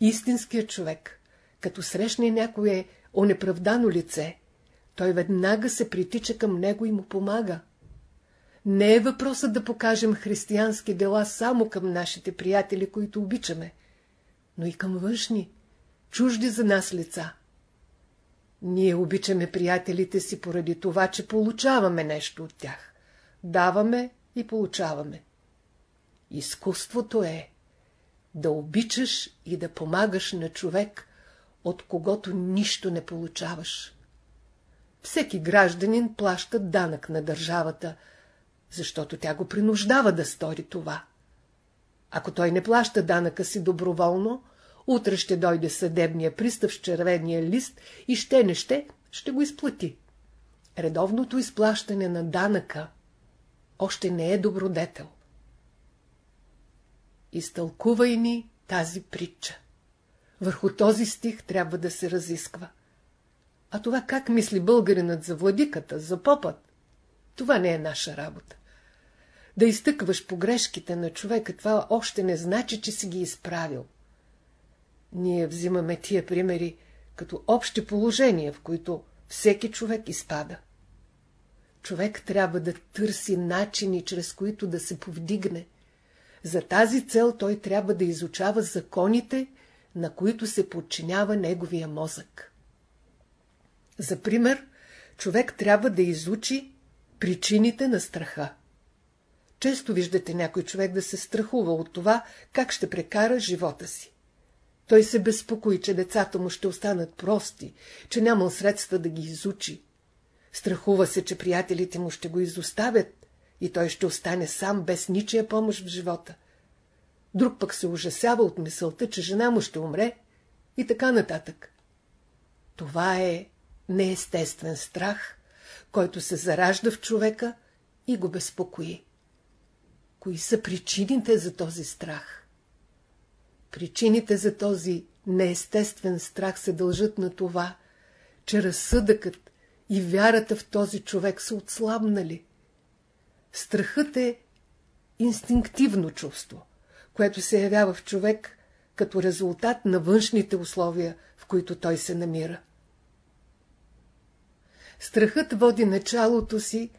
Истинският човек, като срещне някое онеправдано лице, той веднага се притича към него и му помага. Не е въпросът да покажем християнски дела само към нашите приятели, които обичаме, но и към външни, чужди за нас лица. Ние обичаме приятелите си поради това, че получаваме нещо от тях. Даваме и получаваме. Изкуството е да обичаш и да помагаш на човек, от когото нищо не получаваш. Всеки гражданин плаща данък на държавата – защото тя го принуждава да стори това. Ако той не плаща данъка си доброволно, утре ще дойде съдебния пристав с червения лист и ще не ще, ще го изплати. Редовното изплащане на данъка още не е добродетел. Изтълкувай ни тази притча. Върху този стих трябва да се разисква. А това как мисли българинът за владиката, за попът, това не е наша работа. Да изтъкваш погрешките на човека, това още не значи, че си ги изправил. Ние взимаме тия примери като общи положения, в които всеки човек изпада. Човек трябва да търси начини, чрез които да се повдигне. За тази цел той трябва да изучава законите, на които се подчинява неговия мозък. За пример, човек трябва да изучи Причините на страха Често виждате някой човек да се страхува от това, как ще прекара живота си. Той се безпокои, че децата му ще останат прости, че нямал средства да ги изучи. Страхува се, че приятелите му ще го изоставят и той ще остане сам без ничия помощ в живота. Друг пък се ужасява от мисълта, че жена му ще умре и така нататък. Това е неестествен страх, който се заражда в човека и го безпокои. Кои са причините за този страх? Причините за този неестествен страх се дължат на това, че разсъдъкът и вярата в този човек са отслабнали. Страхът е инстинктивно чувство, което се явява в човек като резултат на външните условия, в които той се намира. Страхът води началото си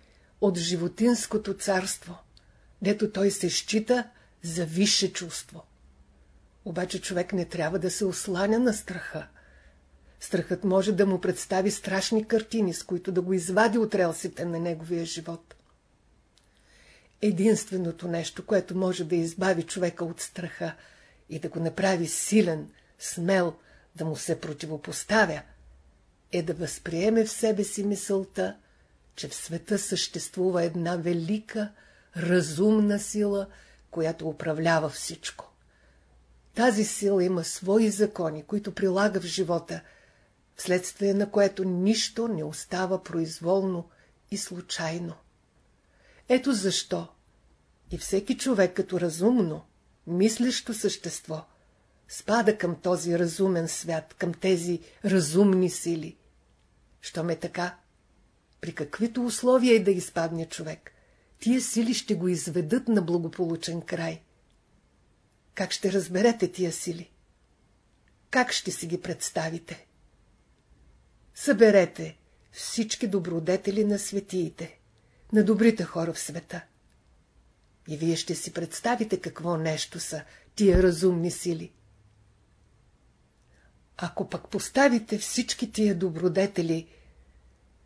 от животинското царство, дето той се счита за висше чувство. Обаче човек не трябва да се осланя на страха. Страхът може да му представи страшни картини, с които да го извади от релсите на неговия живот. Единственото нещо, което може да избави човека от страха и да го направи силен, смел, да му се противопоставя – е да възприеме в себе си мисълта, че в света съществува една велика, разумна сила, която управлява всичко. Тази сила има свои закони, които прилага в живота, вследствие на което нищо не остава произволно и случайно. Ето защо и всеки човек като разумно, мислещо същество – спада към този разумен свят, към тези разумни сили. Що ме така? При каквито условия и да изпадне човек, тия сили ще го изведат на благополучен край. Как ще разберете тия сили? Как ще си ги представите? Съберете всички добродетели на светиите, на добрите хора в света. И вие ще си представите какво нещо са тия разумни сили. Ако пък поставите всички тия добродетели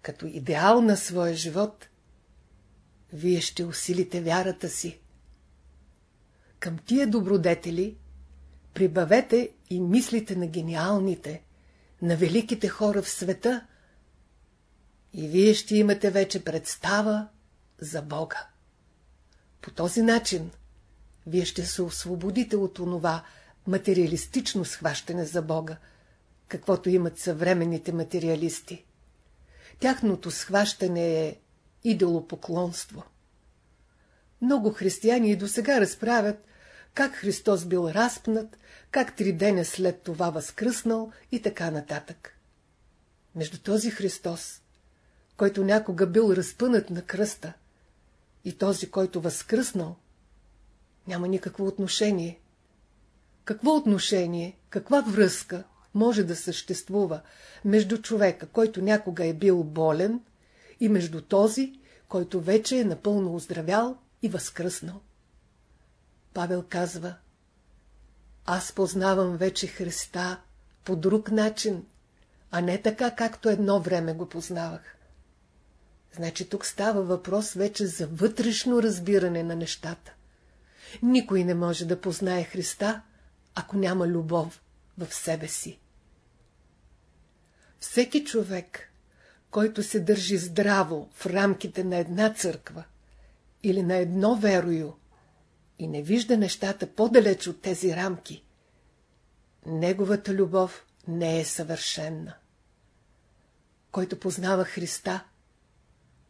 като идеал на своя живот, вие ще усилите вярата си. Към тия добродетели прибавете и мислите на гениалните, на великите хора в света и вие ще имате вече представа за Бога. По този начин вие ще се освободите от онова материалистично схващане за Бога, каквото имат съвременните материалисти. Тяхното схващане е идолопоклонство. Много християни и до сега разправят, как Христос бил разпнат, как три деня след това възкръснал и така нататък. Между този Христос, който някога бил разпънат на кръста, и този, който възкръснал, няма никакво отношение. Какво отношение, каква връзка може да съществува между човека, който някога е бил болен, и между този, който вече е напълно оздравял и възкръснал? Павел казва, аз познавам вече Христа по друг начин, а не така, както едно време го познавах. Значи тук става въпрос вече за вътрешно разбиране на нещата. Никой не може да познае Христа, ако няма любов в себе си. Всеки човек, който се държи здраво в рамките на една църква или на едно верою и не вижда нещата по-далеч от тези рамки, неговата любов не е съвършенна. Който познава Христа,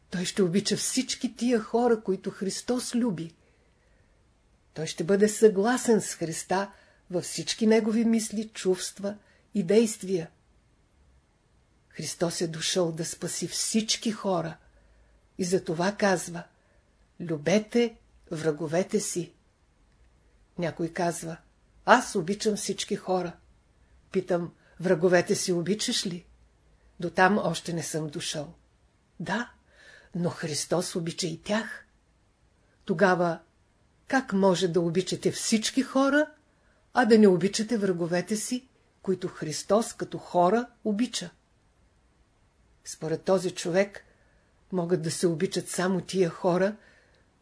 той ще обича всички тия хора, които Христос люби. Той ще бъде съгласен с Христа във всички негови мисли, чувства и действия. Христос е дошъл да спаси всички хора и за това казва Любете враговете си. Някой казва Аз обичам всички хора. Питам, враговете си обичаш ли? До там още не съм дошъл. Да, но Христос обича и тях. Тогава как може да обичате всички хора, а да не обичате враговете си, които Христос като хора обича? Според този човек могат да се обичат само тия хора,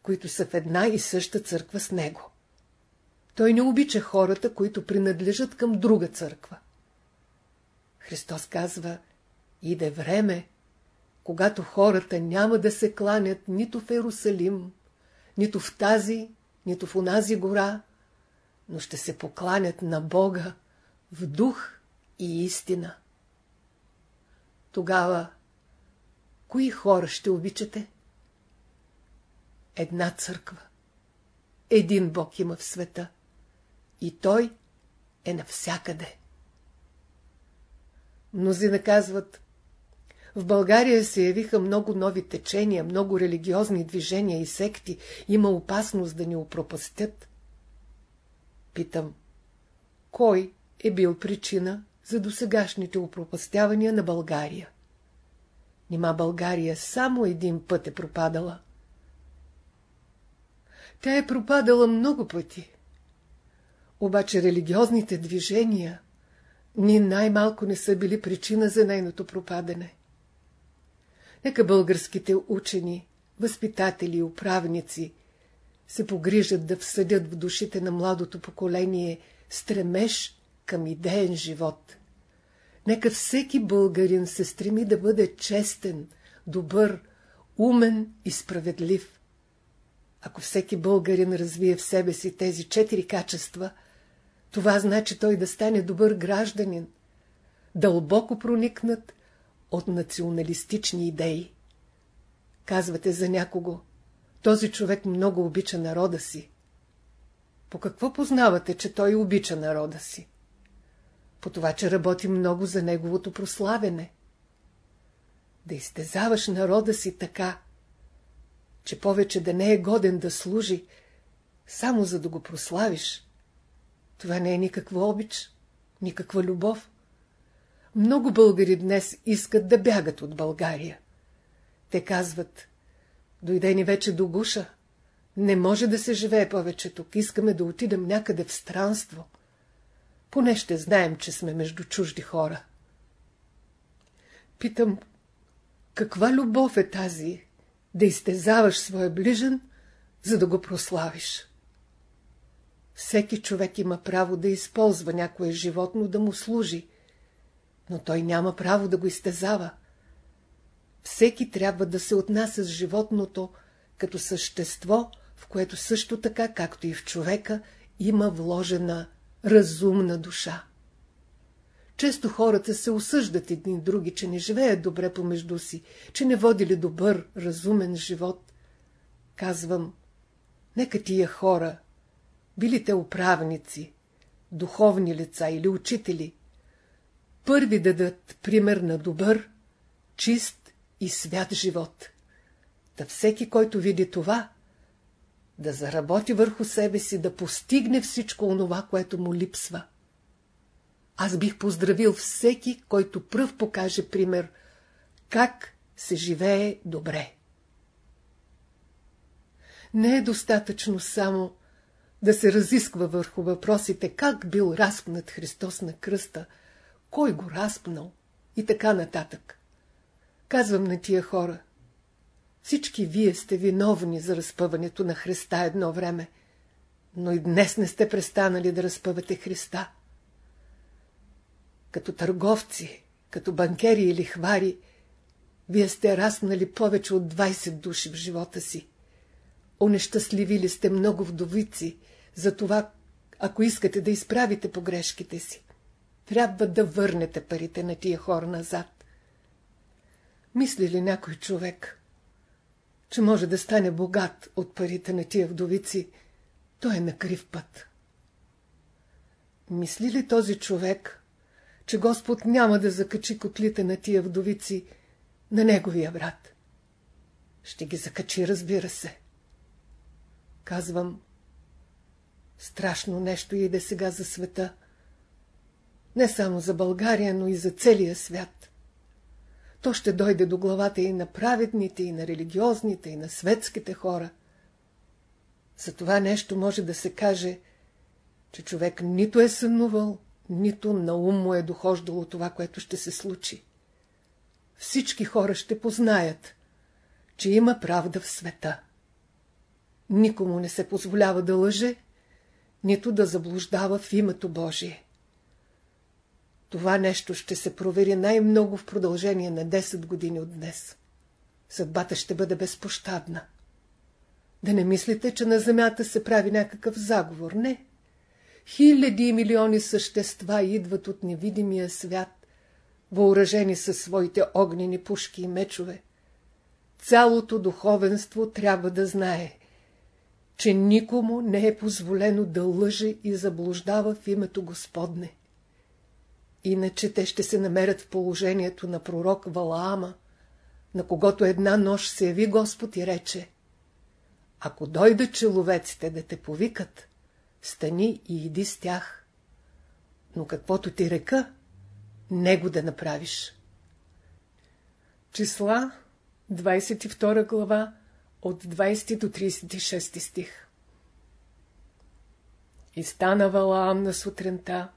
които са в една и съща църква с него. Той не обича хората, които принадлежат към друга църква. Христос казва, иде време, когато хората няма да се кланят нито в Ерусалим, нито в тази, нито в онази гора, но ще се покланят на Бога в дух и истина. Тогава, кои хора ще обичате? Една църква. Един Бог има в света. И Той е навсякъде. Мнозина казват, в България се явиха много нови течения, много религиозни движения и секти. Има опасност да ни опропастят. Питам, кой е бил причина за досегашните опропастявания на България? Нима България само един път е пропадала. Тя е пропадала много пъти. Обаче религиозните движения ни най-малко не са били причина за нейното пропадане. Нека българските учени, възпитатели и управници се погрижат да всъдят в душите на младото поколение стремеж към идеен живот. Нека всеки българин се стреми да бъде честен, добър, умен и справедлив. Ако всеки българин развие в себе си тези четири качества, това значи той да стане добър гражданин, дълбоко проникнат от националистични идеи. Казвате за някого, този човек много обича народа си. По какво познавате, че той обича народа си? По това, че работи много за неговото прославяне. да изтезаваш народа си така, че повече да не е годен да служи, само за да го прославиш. Това не е никаква обич, никаква любов. Много българи днес искат да бягат от България. Те казват, дойде ни вече до гуша, не може да се живее повече тук, искаме да отидем някъде в странство. Поне ще знаем, че сме между чужди хора. Питам, каква любов е тази, да изтезаваш своя ближен, за да го прославиш? Всеки човек има право да използва някое животно да му служи, но той няма право да го изтезава. Всеки трябва да се отнася с животното като същество, в което също така, както и в човека, има вложена разумна душа. Често хората се осъждат едни други, че не живеят добре помежду си, че не водили добър, разумен живот. Казвам, нека тия хора, били те управници, духовни лица или учители, първи да дадат пример на добър, чист и свят живот. Да всеки, който види това, да заработи върху себе си, да постигне всичко онова, което му липсва. Аз бих поздравил всеки, който пръв покаже пример, как се живее добре. Не е достатъчно само да се разисква върху въпросите как бил разпнат Христос на кръста, кой го разпнал и така нататък. Казвам на тия хора, всички вие сте виновни за разпъването на Христа едно време, но и днес не сте престанали да разпъвате Христа. Като търговци, като банкери или хвари, вие сте раснали повече от 20 души в живота си. Онещастливили сте много вдовици, затова, ако искате да изправите погрешките си, трябва да върнете парите на тия хора назад. Мисли ли някой човек, че може да стане богат от парите на тия вдовици, той е на крив път. Мисли ли този човек, че Господ няма да закачи котлите на тия вдовици на неговия брат? Ще ги закачи, разбира се. Казвам, страшно нещо иде сега за света. Не само за България, но и за целия свят то ще дойде до главата и на праведните, и на религиозните, и на светските хора. За това нещо може да се каже, че човек нито е сънувал, нито на ум му е дохождало това, което ще се случи. Всички хора ще познаят, че има правда в света. Никому не се позволява да лъже, нито да заблуждава в името Божие. Това нещо ще се провери най-много в продължение на 10 години от днес. Съдбата ще бъде безпощадна. Да не мислите, че на земята се прави някакъв заговор. Не. Хиляди и милиони същества идват от невидимия свят, въоръжени със своите огнени пушки и мечове. Цялото духовенство трябва да знае, че никому не е позволено да лъже и заблуждава в името Господне. Иначе те ще се намерят в положението на пророк Валаама, на когото една нощ се яви Господ и рече Ако дойдат человеците да те повикат, стани и иди с тях. Но каквото ти река, него да направиш. Числа, 22 глава, от 20 до 36 стих И стана Валаам на сутринта,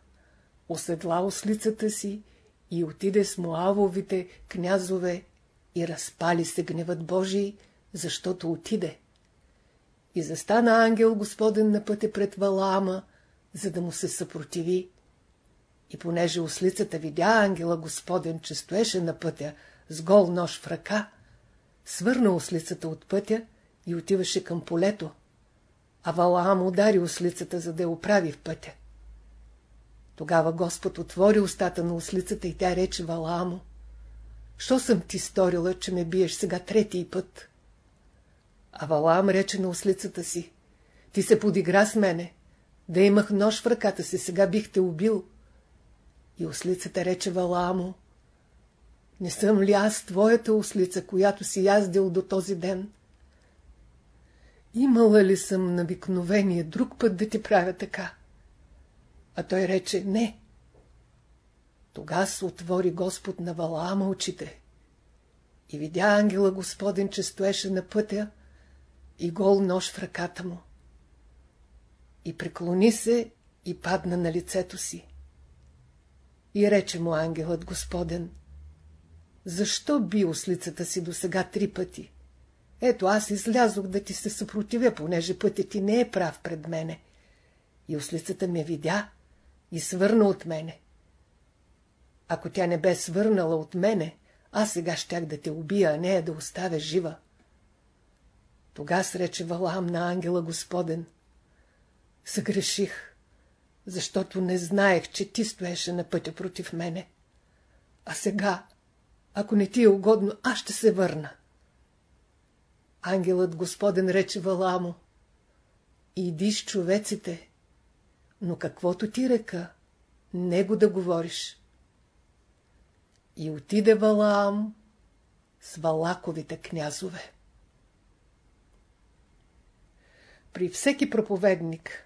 оседла ослицата си и отиде с Моавовите князове и разпали се гневът Божий, защото отиде. И застана ангел Господен на пътя пред Валаама, за да му се съпротиви. И понеже ослицата видя ангела Господен, че стоеше на пътя с гол нож в ръка, свърна ослицата от пътя и отиваше към полето, а Валаам удари ослицата, за да я оправи в пътя. Тогава Господ отвори устата на ослицата и тя рече Валаамо. Що съм ти сторила, че ме биеш сега трети път? А Валаам рече на ослицата си. Ти се подигра с мене. Да имах нож в ръката си, сега бих те убил. И ослицата рече Валаамо. Не съм ли аз твоята ослица, която си яздил до този ден? Имала ли съм навикновение друг път да ти правя така? А той рече, не. Тога се отвори Господ на Валаама очите и видя ангела Господен, че стоеше на пътя и гол нож в ръката му. И преклони се и падна на лицето си. И рече му ангелът Господен, защо би ослицата си до сега три пъти? Ето аз излязох да ти се съпротивя, понеже пътят ти не е прав пред мене. И ослицата ме видя и свърна от мене. Ако тя не бе свърнала от мене, аз сега щях да те убия, а не да оставя жива. Тога срече Валам на ангела Господен. Съгреших, защото не знаех, че ти стоеше на пътя против мене. А сега, ако не ти е угодно, аз ще се върна. Ангелът Господен рече Валамо. Иди с човеците, но каквото ти река, него да говориш. И отиде Валаам с Валаковите князове. При всеки проповедник,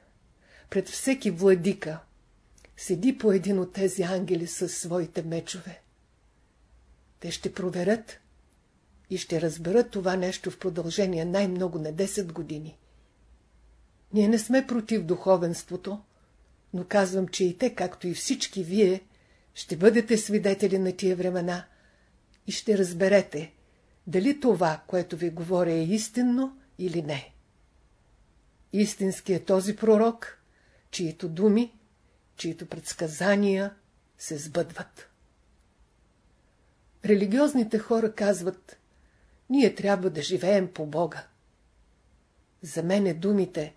пред всеки владика, седи по един от тези ангели със своите мечове. Те ще проверят и ще разберат това нещо в продължение най-много на 10 години. Ние не сме против духовенството, но казвам, че и те, както и всички вие, ще бъдете свидетели на тия времена и ще разберете, дали това, което ви говоря, е истинно или не. Истински е този пророк, чието думи, чието предсказания се сбъдват. Религиозните хора казват, ние трябва да живеем по Бога. За мен е думите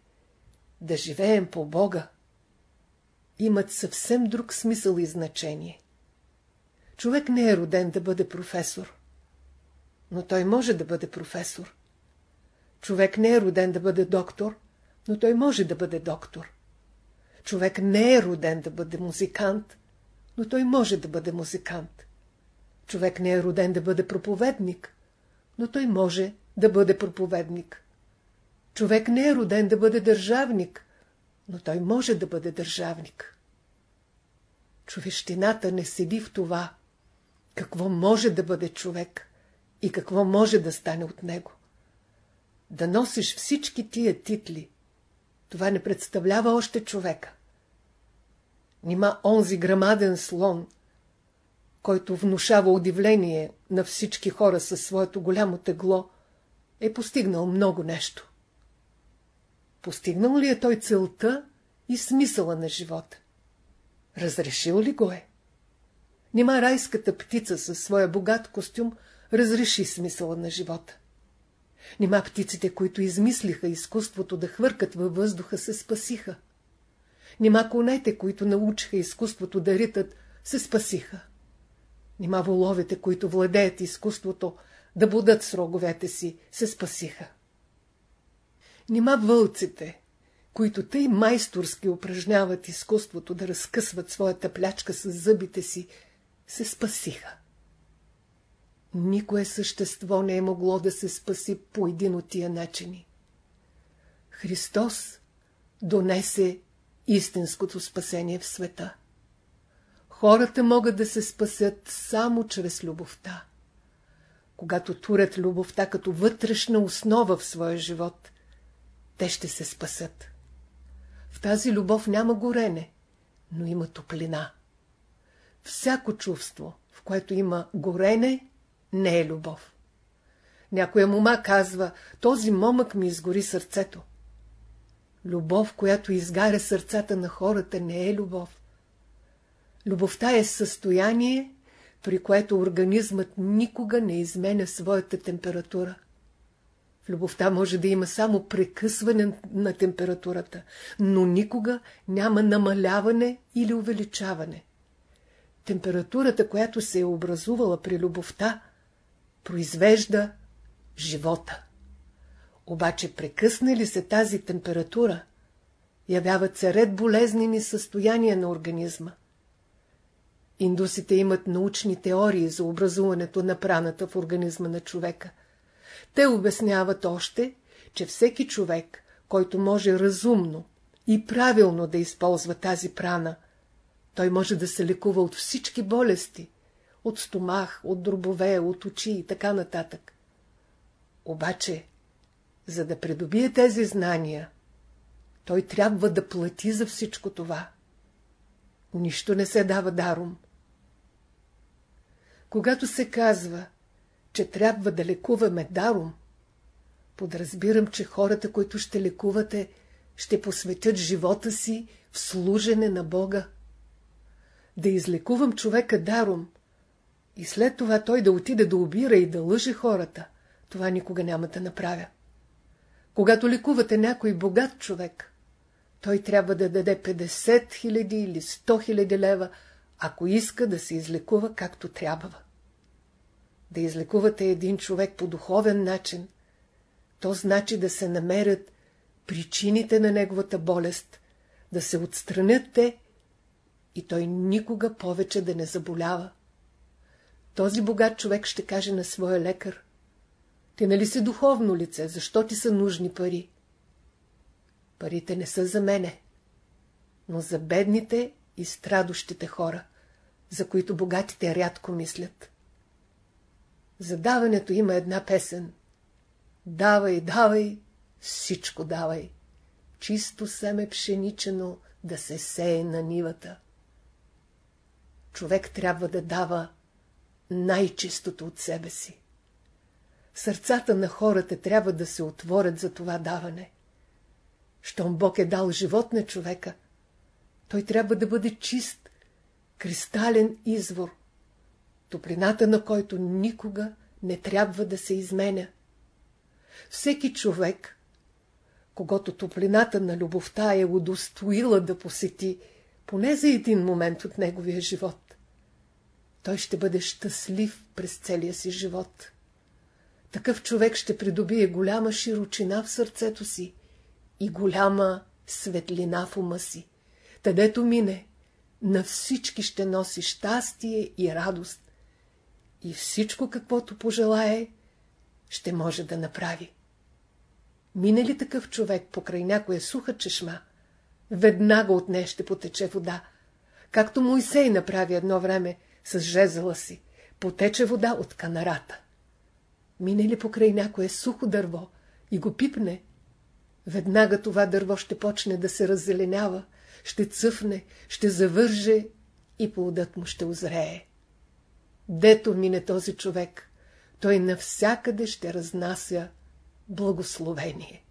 да живеем по Бога имат съвсем друг смисъл и значение. Човек не е роден да бъде професор, но той може да бъде професор. Човек не е роден да бъде доктор, но той може да бъде доктор. Човек не е роден да бъде музикант, но той може да бъде музикант. Човек не е роден да бъде проповедник, но той може да бъде проповедник. Човек не е роден да бъде държавник, но той може да бъде държавник. Човещината не седи в това, какво може да бъде човек и какво може да стане от него. Да носиш всички тия титли, това не представлява още човека. Нима онзи грамаден слон, който внушава удивление на всички хора със своето голямо тегло, е постигнал много нещо. Постигнал ли е той целта и смисъла на живота? Разрешил ли го е? Нима райската птица със своя богат костюм разреши смисъла на живота. Нима птиците, които измислиха изкуството да хвъркат във въздуха, се спасиха. Нима конете, които научиха изкуството да ритат, се спасиха. Нима воловете, които владеят изкуството да будат с роговете си, се спасиха. Нима вълците, които тъй майсторски упражняват изкуството да разкъсват своята плячка с зъбите си, се спасиха. Никое същество не е могло да се спаси по един от тия начини. Христос донесе истинското спасение в света. Хората могат да се спасят само чрез любовта. Когато турят любовта като вътрешна основа в своя живот, те ще се спасат. В тази любов няма горене, но има топлина. Всяко чувство, в което има горене, не е любов. Някоя мома казва, този момък ми изгори сърцето. Любов, която изгаря сърцата на хората, не е любов. Любовта е състояние, при което организмът никога не изменя своята температура. Любовта може да има само прекъсване на температурата, но никога няма намаляване или увеличаване. Температурата, която се е образувала при любовта, произвежда живота. Обаче прекъсне ли се тази температура, явяват се ред болезнени състояния на организма. Индусите имат научни теории за образуването на праната в организма на човека. Те обясняват още, че всеки човек, който може разумно и правилно да използва тази прана, той може да се лекува от всички болести, от стомах, от дробове, от очи и така нататък. Обаче, за да придобие тези знания, той трябва да плати за всичко това. Нищо не се дава даром. Когато се казва, че трябва да лекуваме даром, подразбирам, че хората, които ще лекувате, ще посветят живота си в служене на Бога. Да излекувам човека даром и след това той да отиде да убира и да лъже хората, това никога няма да направя. Когато лекувате някой богат човек, той трябва да даде 50 000 или 100 000 лева, ако иска да се излекува както трябва. Да излекувате един човек по духовен начин, то значи да се намерят причините на неговата болест, да се отстранят те и той никога повече да не заболява. Този богат човек ще каже на своя лекар, ти нали си духовно лице, защо ти са нужни пари? Парите не са за мене, но за бедните и страдощите хора, за които богатите рядко мислят. За даването има една песен. Давай, давай, всичко давай. Чисто семе пшеничено да се сее на нивата. Човек трябва да дава най-чистото от себе си. Сърцата на хората трябва да се отворят за това даване. Щом Бог е дал живот на човека, той трябва да бъде чист, кристален извор, топлината на който никога не трябва да се изменя. Всеки човек, когато топлината на любовта е удостоила да посети, поне за един момент от неговия живот, той ще бъде щастлив през целия си живот. Такъв човек ще придобие голяма широчина в сърцето си и голяма светлина в ума си. Тъдето мине, на всички ще носи щастие и радост. И всичко, каквото пожелае, ще може да направи. Мине ли такъв човек покрай някоя суха чешма, веднага от нея ще потече вода, както Моисей направи едно време с жезъла си, потече вода от канарата. Мине ли покрай някое сухо дърво и го пипне, веднага това дърво ще почне да се раззеленява, ще цъфне, ще завърже и плодът му ще озрее. Дето мине този човек, той навсякъде ще разнася благословение.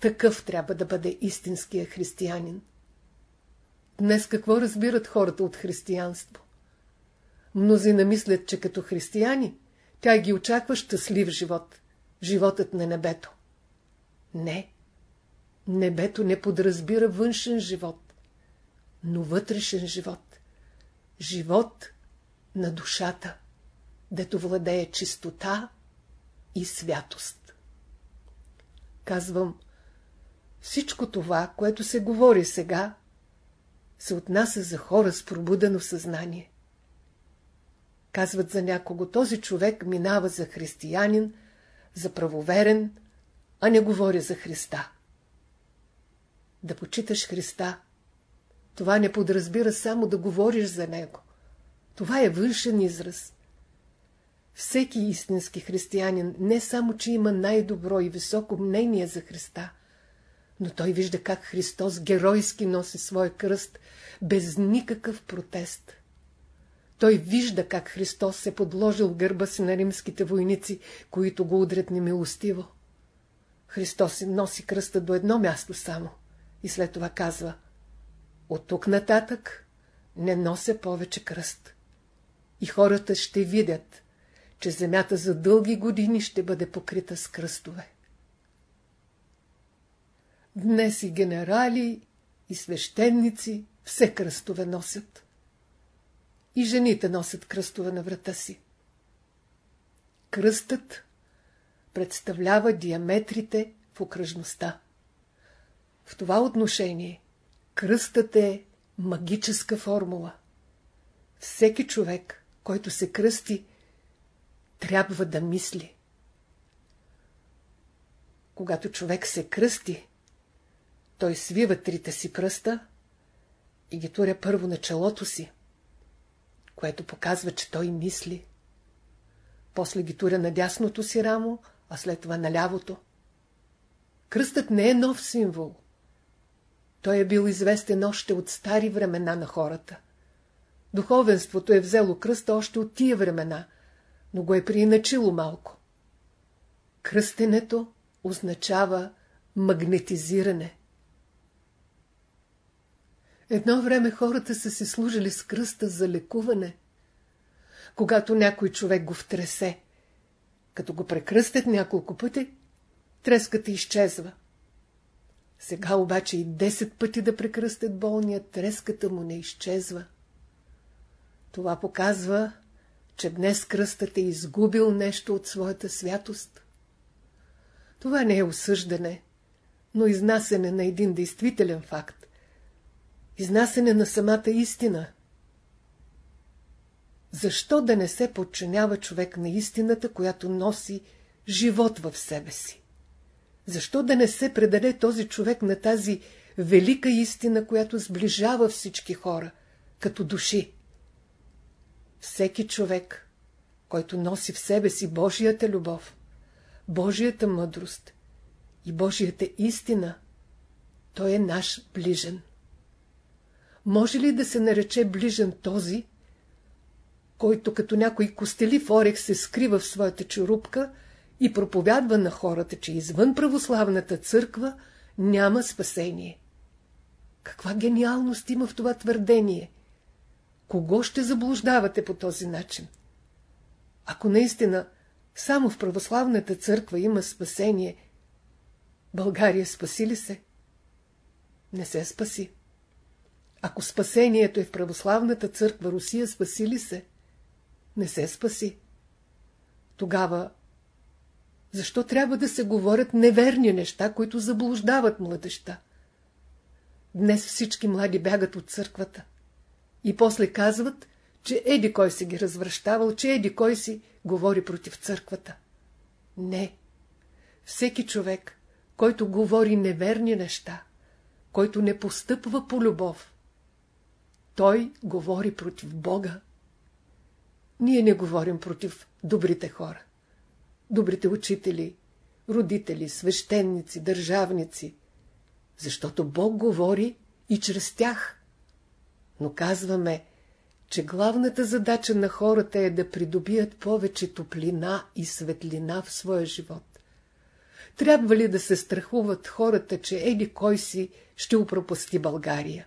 Такъв трябва да бъде истинския християнин. Днес какво разбират хората от християнство? Мнози намислят, че като християни тя ги очаква щастлив живот, животът на небето. Не, небето не подразбира външен живот, но вътрешен живот. Живот на душата, дето владее чистота и святост. Казвам, всичко това, което се говори сега, се отнася за хора с пробудено съзнание. Казват за някого, този човек минава за християнин, за правоверен, а не говори за Христа. Да почиташ Христа, това не подразбира само да говориш за Него. Това е външен израз. Всеки истински християнин не само, че има най-добро и високо мнение за Христа, но той вижда как Христос геройски носи своя кръст без никакъв протест. Той вижда как Христос се подложил гърба си на римските войници, които го удрят немилостиво. Христос носи кръста до едно място само и след това казва От тук нататък не нося повече кръст. И хората ще видят, че земята за дълги години ще бъде покрита с кръстове. Днес и генерали, и свещеници все кръстове носят. И жените носят кръстове на врата си. Кръстът представлява диаметрите в окръжността. В това отношение кръстът е магическа формула. Всеки човек, който се кръсти, трябва да мисли. Когато човек се кръсти, той свива трите си пръста и ги туря първо на челото си, което показва, че той мисли. После ги туря на дясното си рамо, а след това на лявото. Кръстът не е нов символ. Той е бил известен още от стари времена на хората. Духовенството е взело кръста още от тия времена, но го е прииначило малко. Кръстенето означава магнетизиране. Едно време хората са се служили с кръста за лекуване. Когато някой човек го втресе, като го прекръстят няколко пъти, треската изчезва. Сега обаче и 10 пъти да прекръстят болния, треската му не изчезва. Това показва, че днес кръстът е изгубил нещо от своята святост. Това не е осъждане, но изнасене на един действителен факт. Изнасене на самата истина. Защо да не се подчинява човек на истината, която носи живот в себе си? Защо да не се предаде този човек на тази велика истина, която сближава всички хора, като души? Всеки човек, който носи в себе си Божията любов, Божията мъдрост и Божията истина, той е наш ближен. Може ли да се нарече ближен този, който като някой костелив орех се скрива в своята черупка и проповядва на хората, че извън православната църква няма спасение? Каква гениалност има в това твърдение? Кого ще заблуждавате по този начин? Ако наистина само в православната църква има спасение, България спаси ли се? Не се спаси. Ако спасението е в православната църква, Русия спаси ли се? Не се спаси. Тогава, защо трябва да се говорят неверни неща, които заблуждават младеща? Днес всички млади бягат от църквата. И после казват, че еди кой си ги развръщавал, че еди кой си говори против църквата. Не. Всеки човек, който говори неверни неща, който не постъпва по любов, той говори против Бога. Ние не говорим против добрите хора. Добрите учители, родители, свещеници, държавници. Защото Бог говори и чрез тях. Но казваме, че главната задача на хората е да придобият повече топлина и светлина в своя живот. Трябва ли да се страхуват хората, че еди кой си ще упропасти България?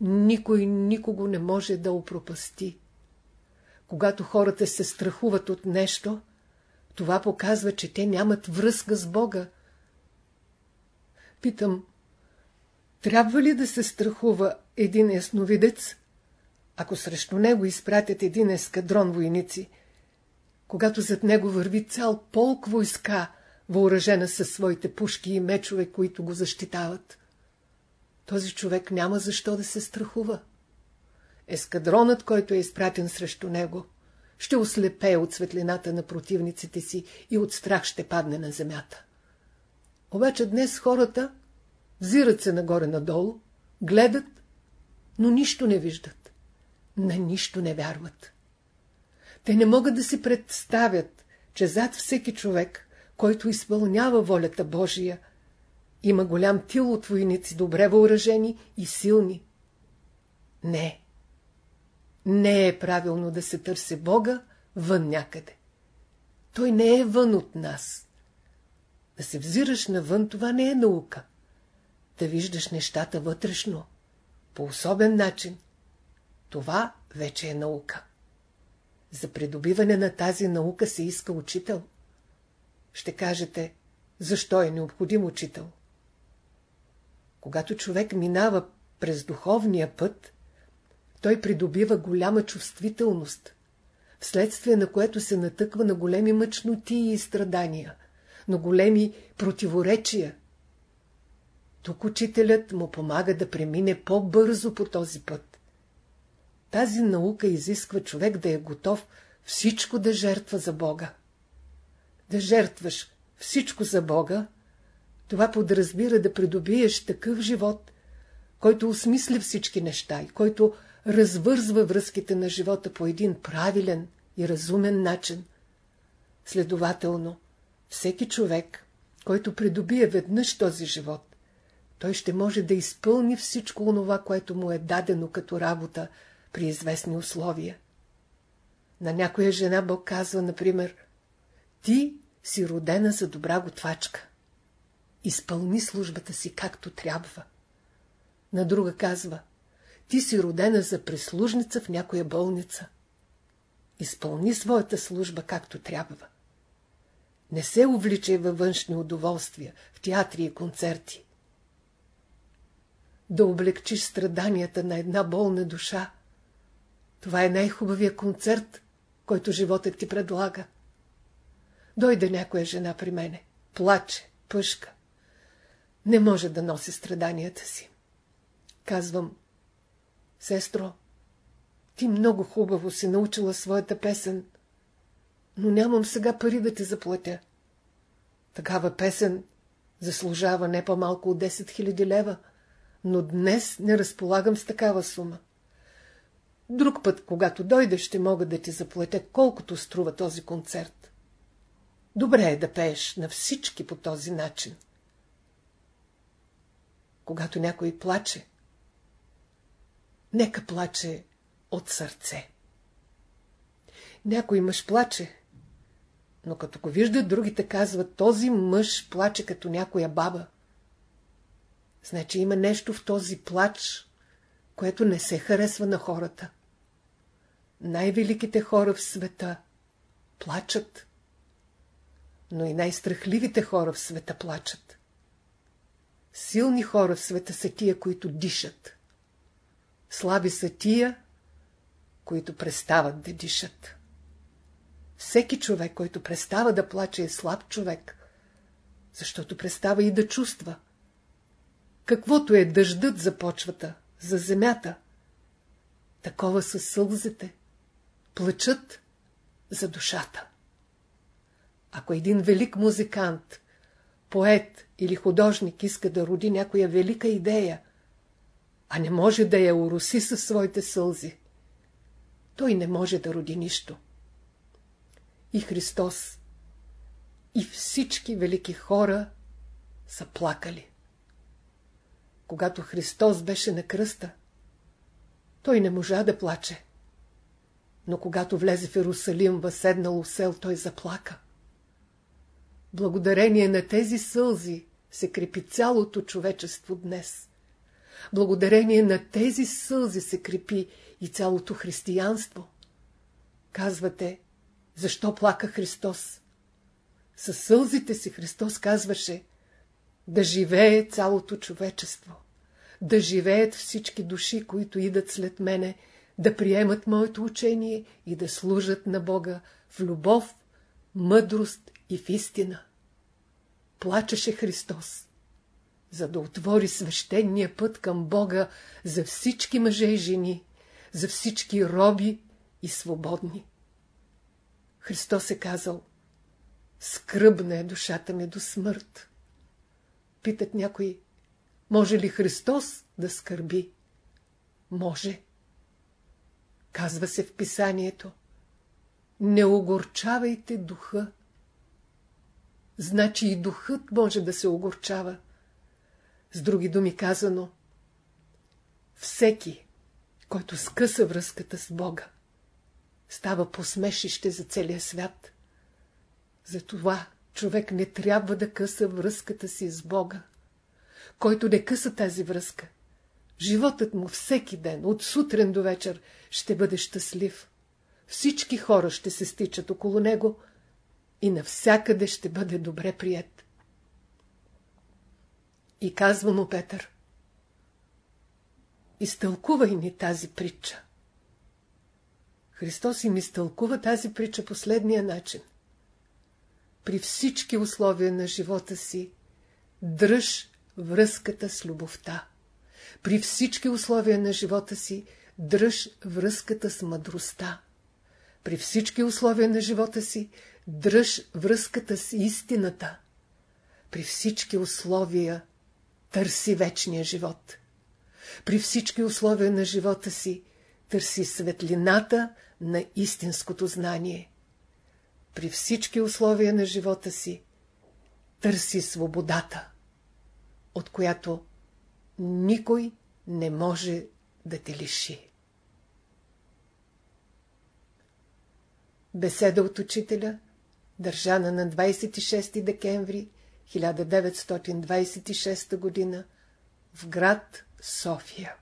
Никой никого не може да упропасти. Когато хората се страхуват от нещо, това показва, че те нямат връзка с Бога. Питам, трябва ли да се страхува един ясновидец, ако срещу него изпратят един ескадрон войници, когато зад него върви цял полк войска, въоръжена със своите пушки и мечове, които го защитават? Този човек няма защо да се страхува. Ескадронът, който е изпратен срещу него, ще ослепее от светлината на противниците си и от страх ще падне на земята. Обаче днес хората взират се нагоре-надолу, гледат, но нищо не виждат. На нищо не вярват. Те не могат да си представят, че зад всеки човек, който изпълнява волята Божия, има голям тил от войници, добре въоръжени и силни. Не. Не е правилно да се търси Бога вън някъде. Той не е вън от нас. Да се взираш навън, това не е наука. Да виждаш нещата вътрешно, по особен начин. Това вече е наука. За придобиване на тази наука се иска учител. Ще кажете, защо е необходим учител? Когато човек минава през духовния път, той придобива голяма чувствителност, вследствие на което се натъква на големи мъчноти и страдания, на големи противоречия. Тук учителят му помага да премине по-бързо по този път. Тази наука изисква човек да е готов всичко да жертва за Бога. Да жертваш всичко за Бога, това подразбира да придобиеш такъв живот, който осмисля всички неща и който развързва връзките на живота по един правилен и разумен начин. Следователно, всеки човек, който придобие веднъж този живот, той ще може да изпълни всичко онова, което му е дадено като работа при известни условия. На някоя жена Бог казва, например, ти си родена за добра готвачка. Изпълни службата си както трябва. На друга казва, ти си родена за прислужница в някоя болница. Изпълни своята служба както трябва. Не се увличай във външни удоволствия, в театри и концерти. Да облегчиш страданията на една болна душа. Това е най-хубавия концерт, който животът ти предлага. Дойде някоя жена при мене, плаче, пъшка. Не може да носи страданията си. Казвам, сестро, ти много хубаво си научила своята песен, но нямам сега пари да ти заплатя. Такава песен заслужава не по-малко от 10 000 лева, но днес не разполагам с такава сума. Друг път, когато дойдеш, ще мога да ти заплатя колкото струва този концерт. Добре е да пееш на всички по този начин. Когато някой плаче, нека плаче от сърце. Някой мъж плаче, но като го виждат, другите казват, този мъж плаче като някоя баба. Значи има нещо в този плач, което не се харесва на хората. Най-великите хора в света плачат, но и най-страхливите хора в света плачат. Силни хора в света са тия, които дишат. Слаби са тия, които престават да дишат. Всеки човек, който престава да плаче, е слаб човек, защото престава и да чувства. Каквото е дъждът за почвата, за земята, такова са сълзите, плачат за душата. Ако един велик музикант, поет или художник иска да роди някоя велика идея, а не може да я уроси със своите сълзи, той не може да роди нищо. И Христос, и всички велики хора са плакали. Когато Христос беше на кръста, той не можа да плаче. Но когато влезе в Иерусалим, възседнал сел, той заплака. Благодарение на тези сълзи се крепи цялото човечество днес. Благодарение на тези сълзи се крепи и цялото християнство. Казвате, защо плака Христос? Със сълзите си Христос казваше, да живее цялото човечество, да живеят всички души, които идат след мене, да приемат моето учение и да служат на Бога в любов, мъдрост и в истина. Плачеше Христос за да отвори свещения път към Бога за всички мъже и жени, за всички роби и свободни. Христос е казал, скръбна е душата ми до смърт. Питат някои, може ли Христос да скърби? Може. Казва се в писанието, не огорчавайте духа. Значи и духът може да се огорчава. С други думи казано, всеки, който скъса връзката с Бога, става посмешище за целия свят. Затова човек не трябва да къса връзката си с Бога. Който не къса тази връзка, животът му всеки ден, от сутрин до вечер, ще бъде щастлив. Всички хора ще се стичат около него и навсякъде ще бъде добре прият. И казва му Петър, изтълкувай ни тази притча. Христос им изтълкува тази притча последния начин. При всички условия на живота си дръж връзката с любовта. При всички условия на живота си дръж връзката с мъдростта. При всички условия на живота си, дръж връзката с истината. При всички условия търси вечния живот. При всички условия на живота си търси светлината на истинското знание. При всички условия на живота си търси свободата, от която никой не може да те лиши. Беседа от учителя, държана на 26 декември 1926 г. в град София.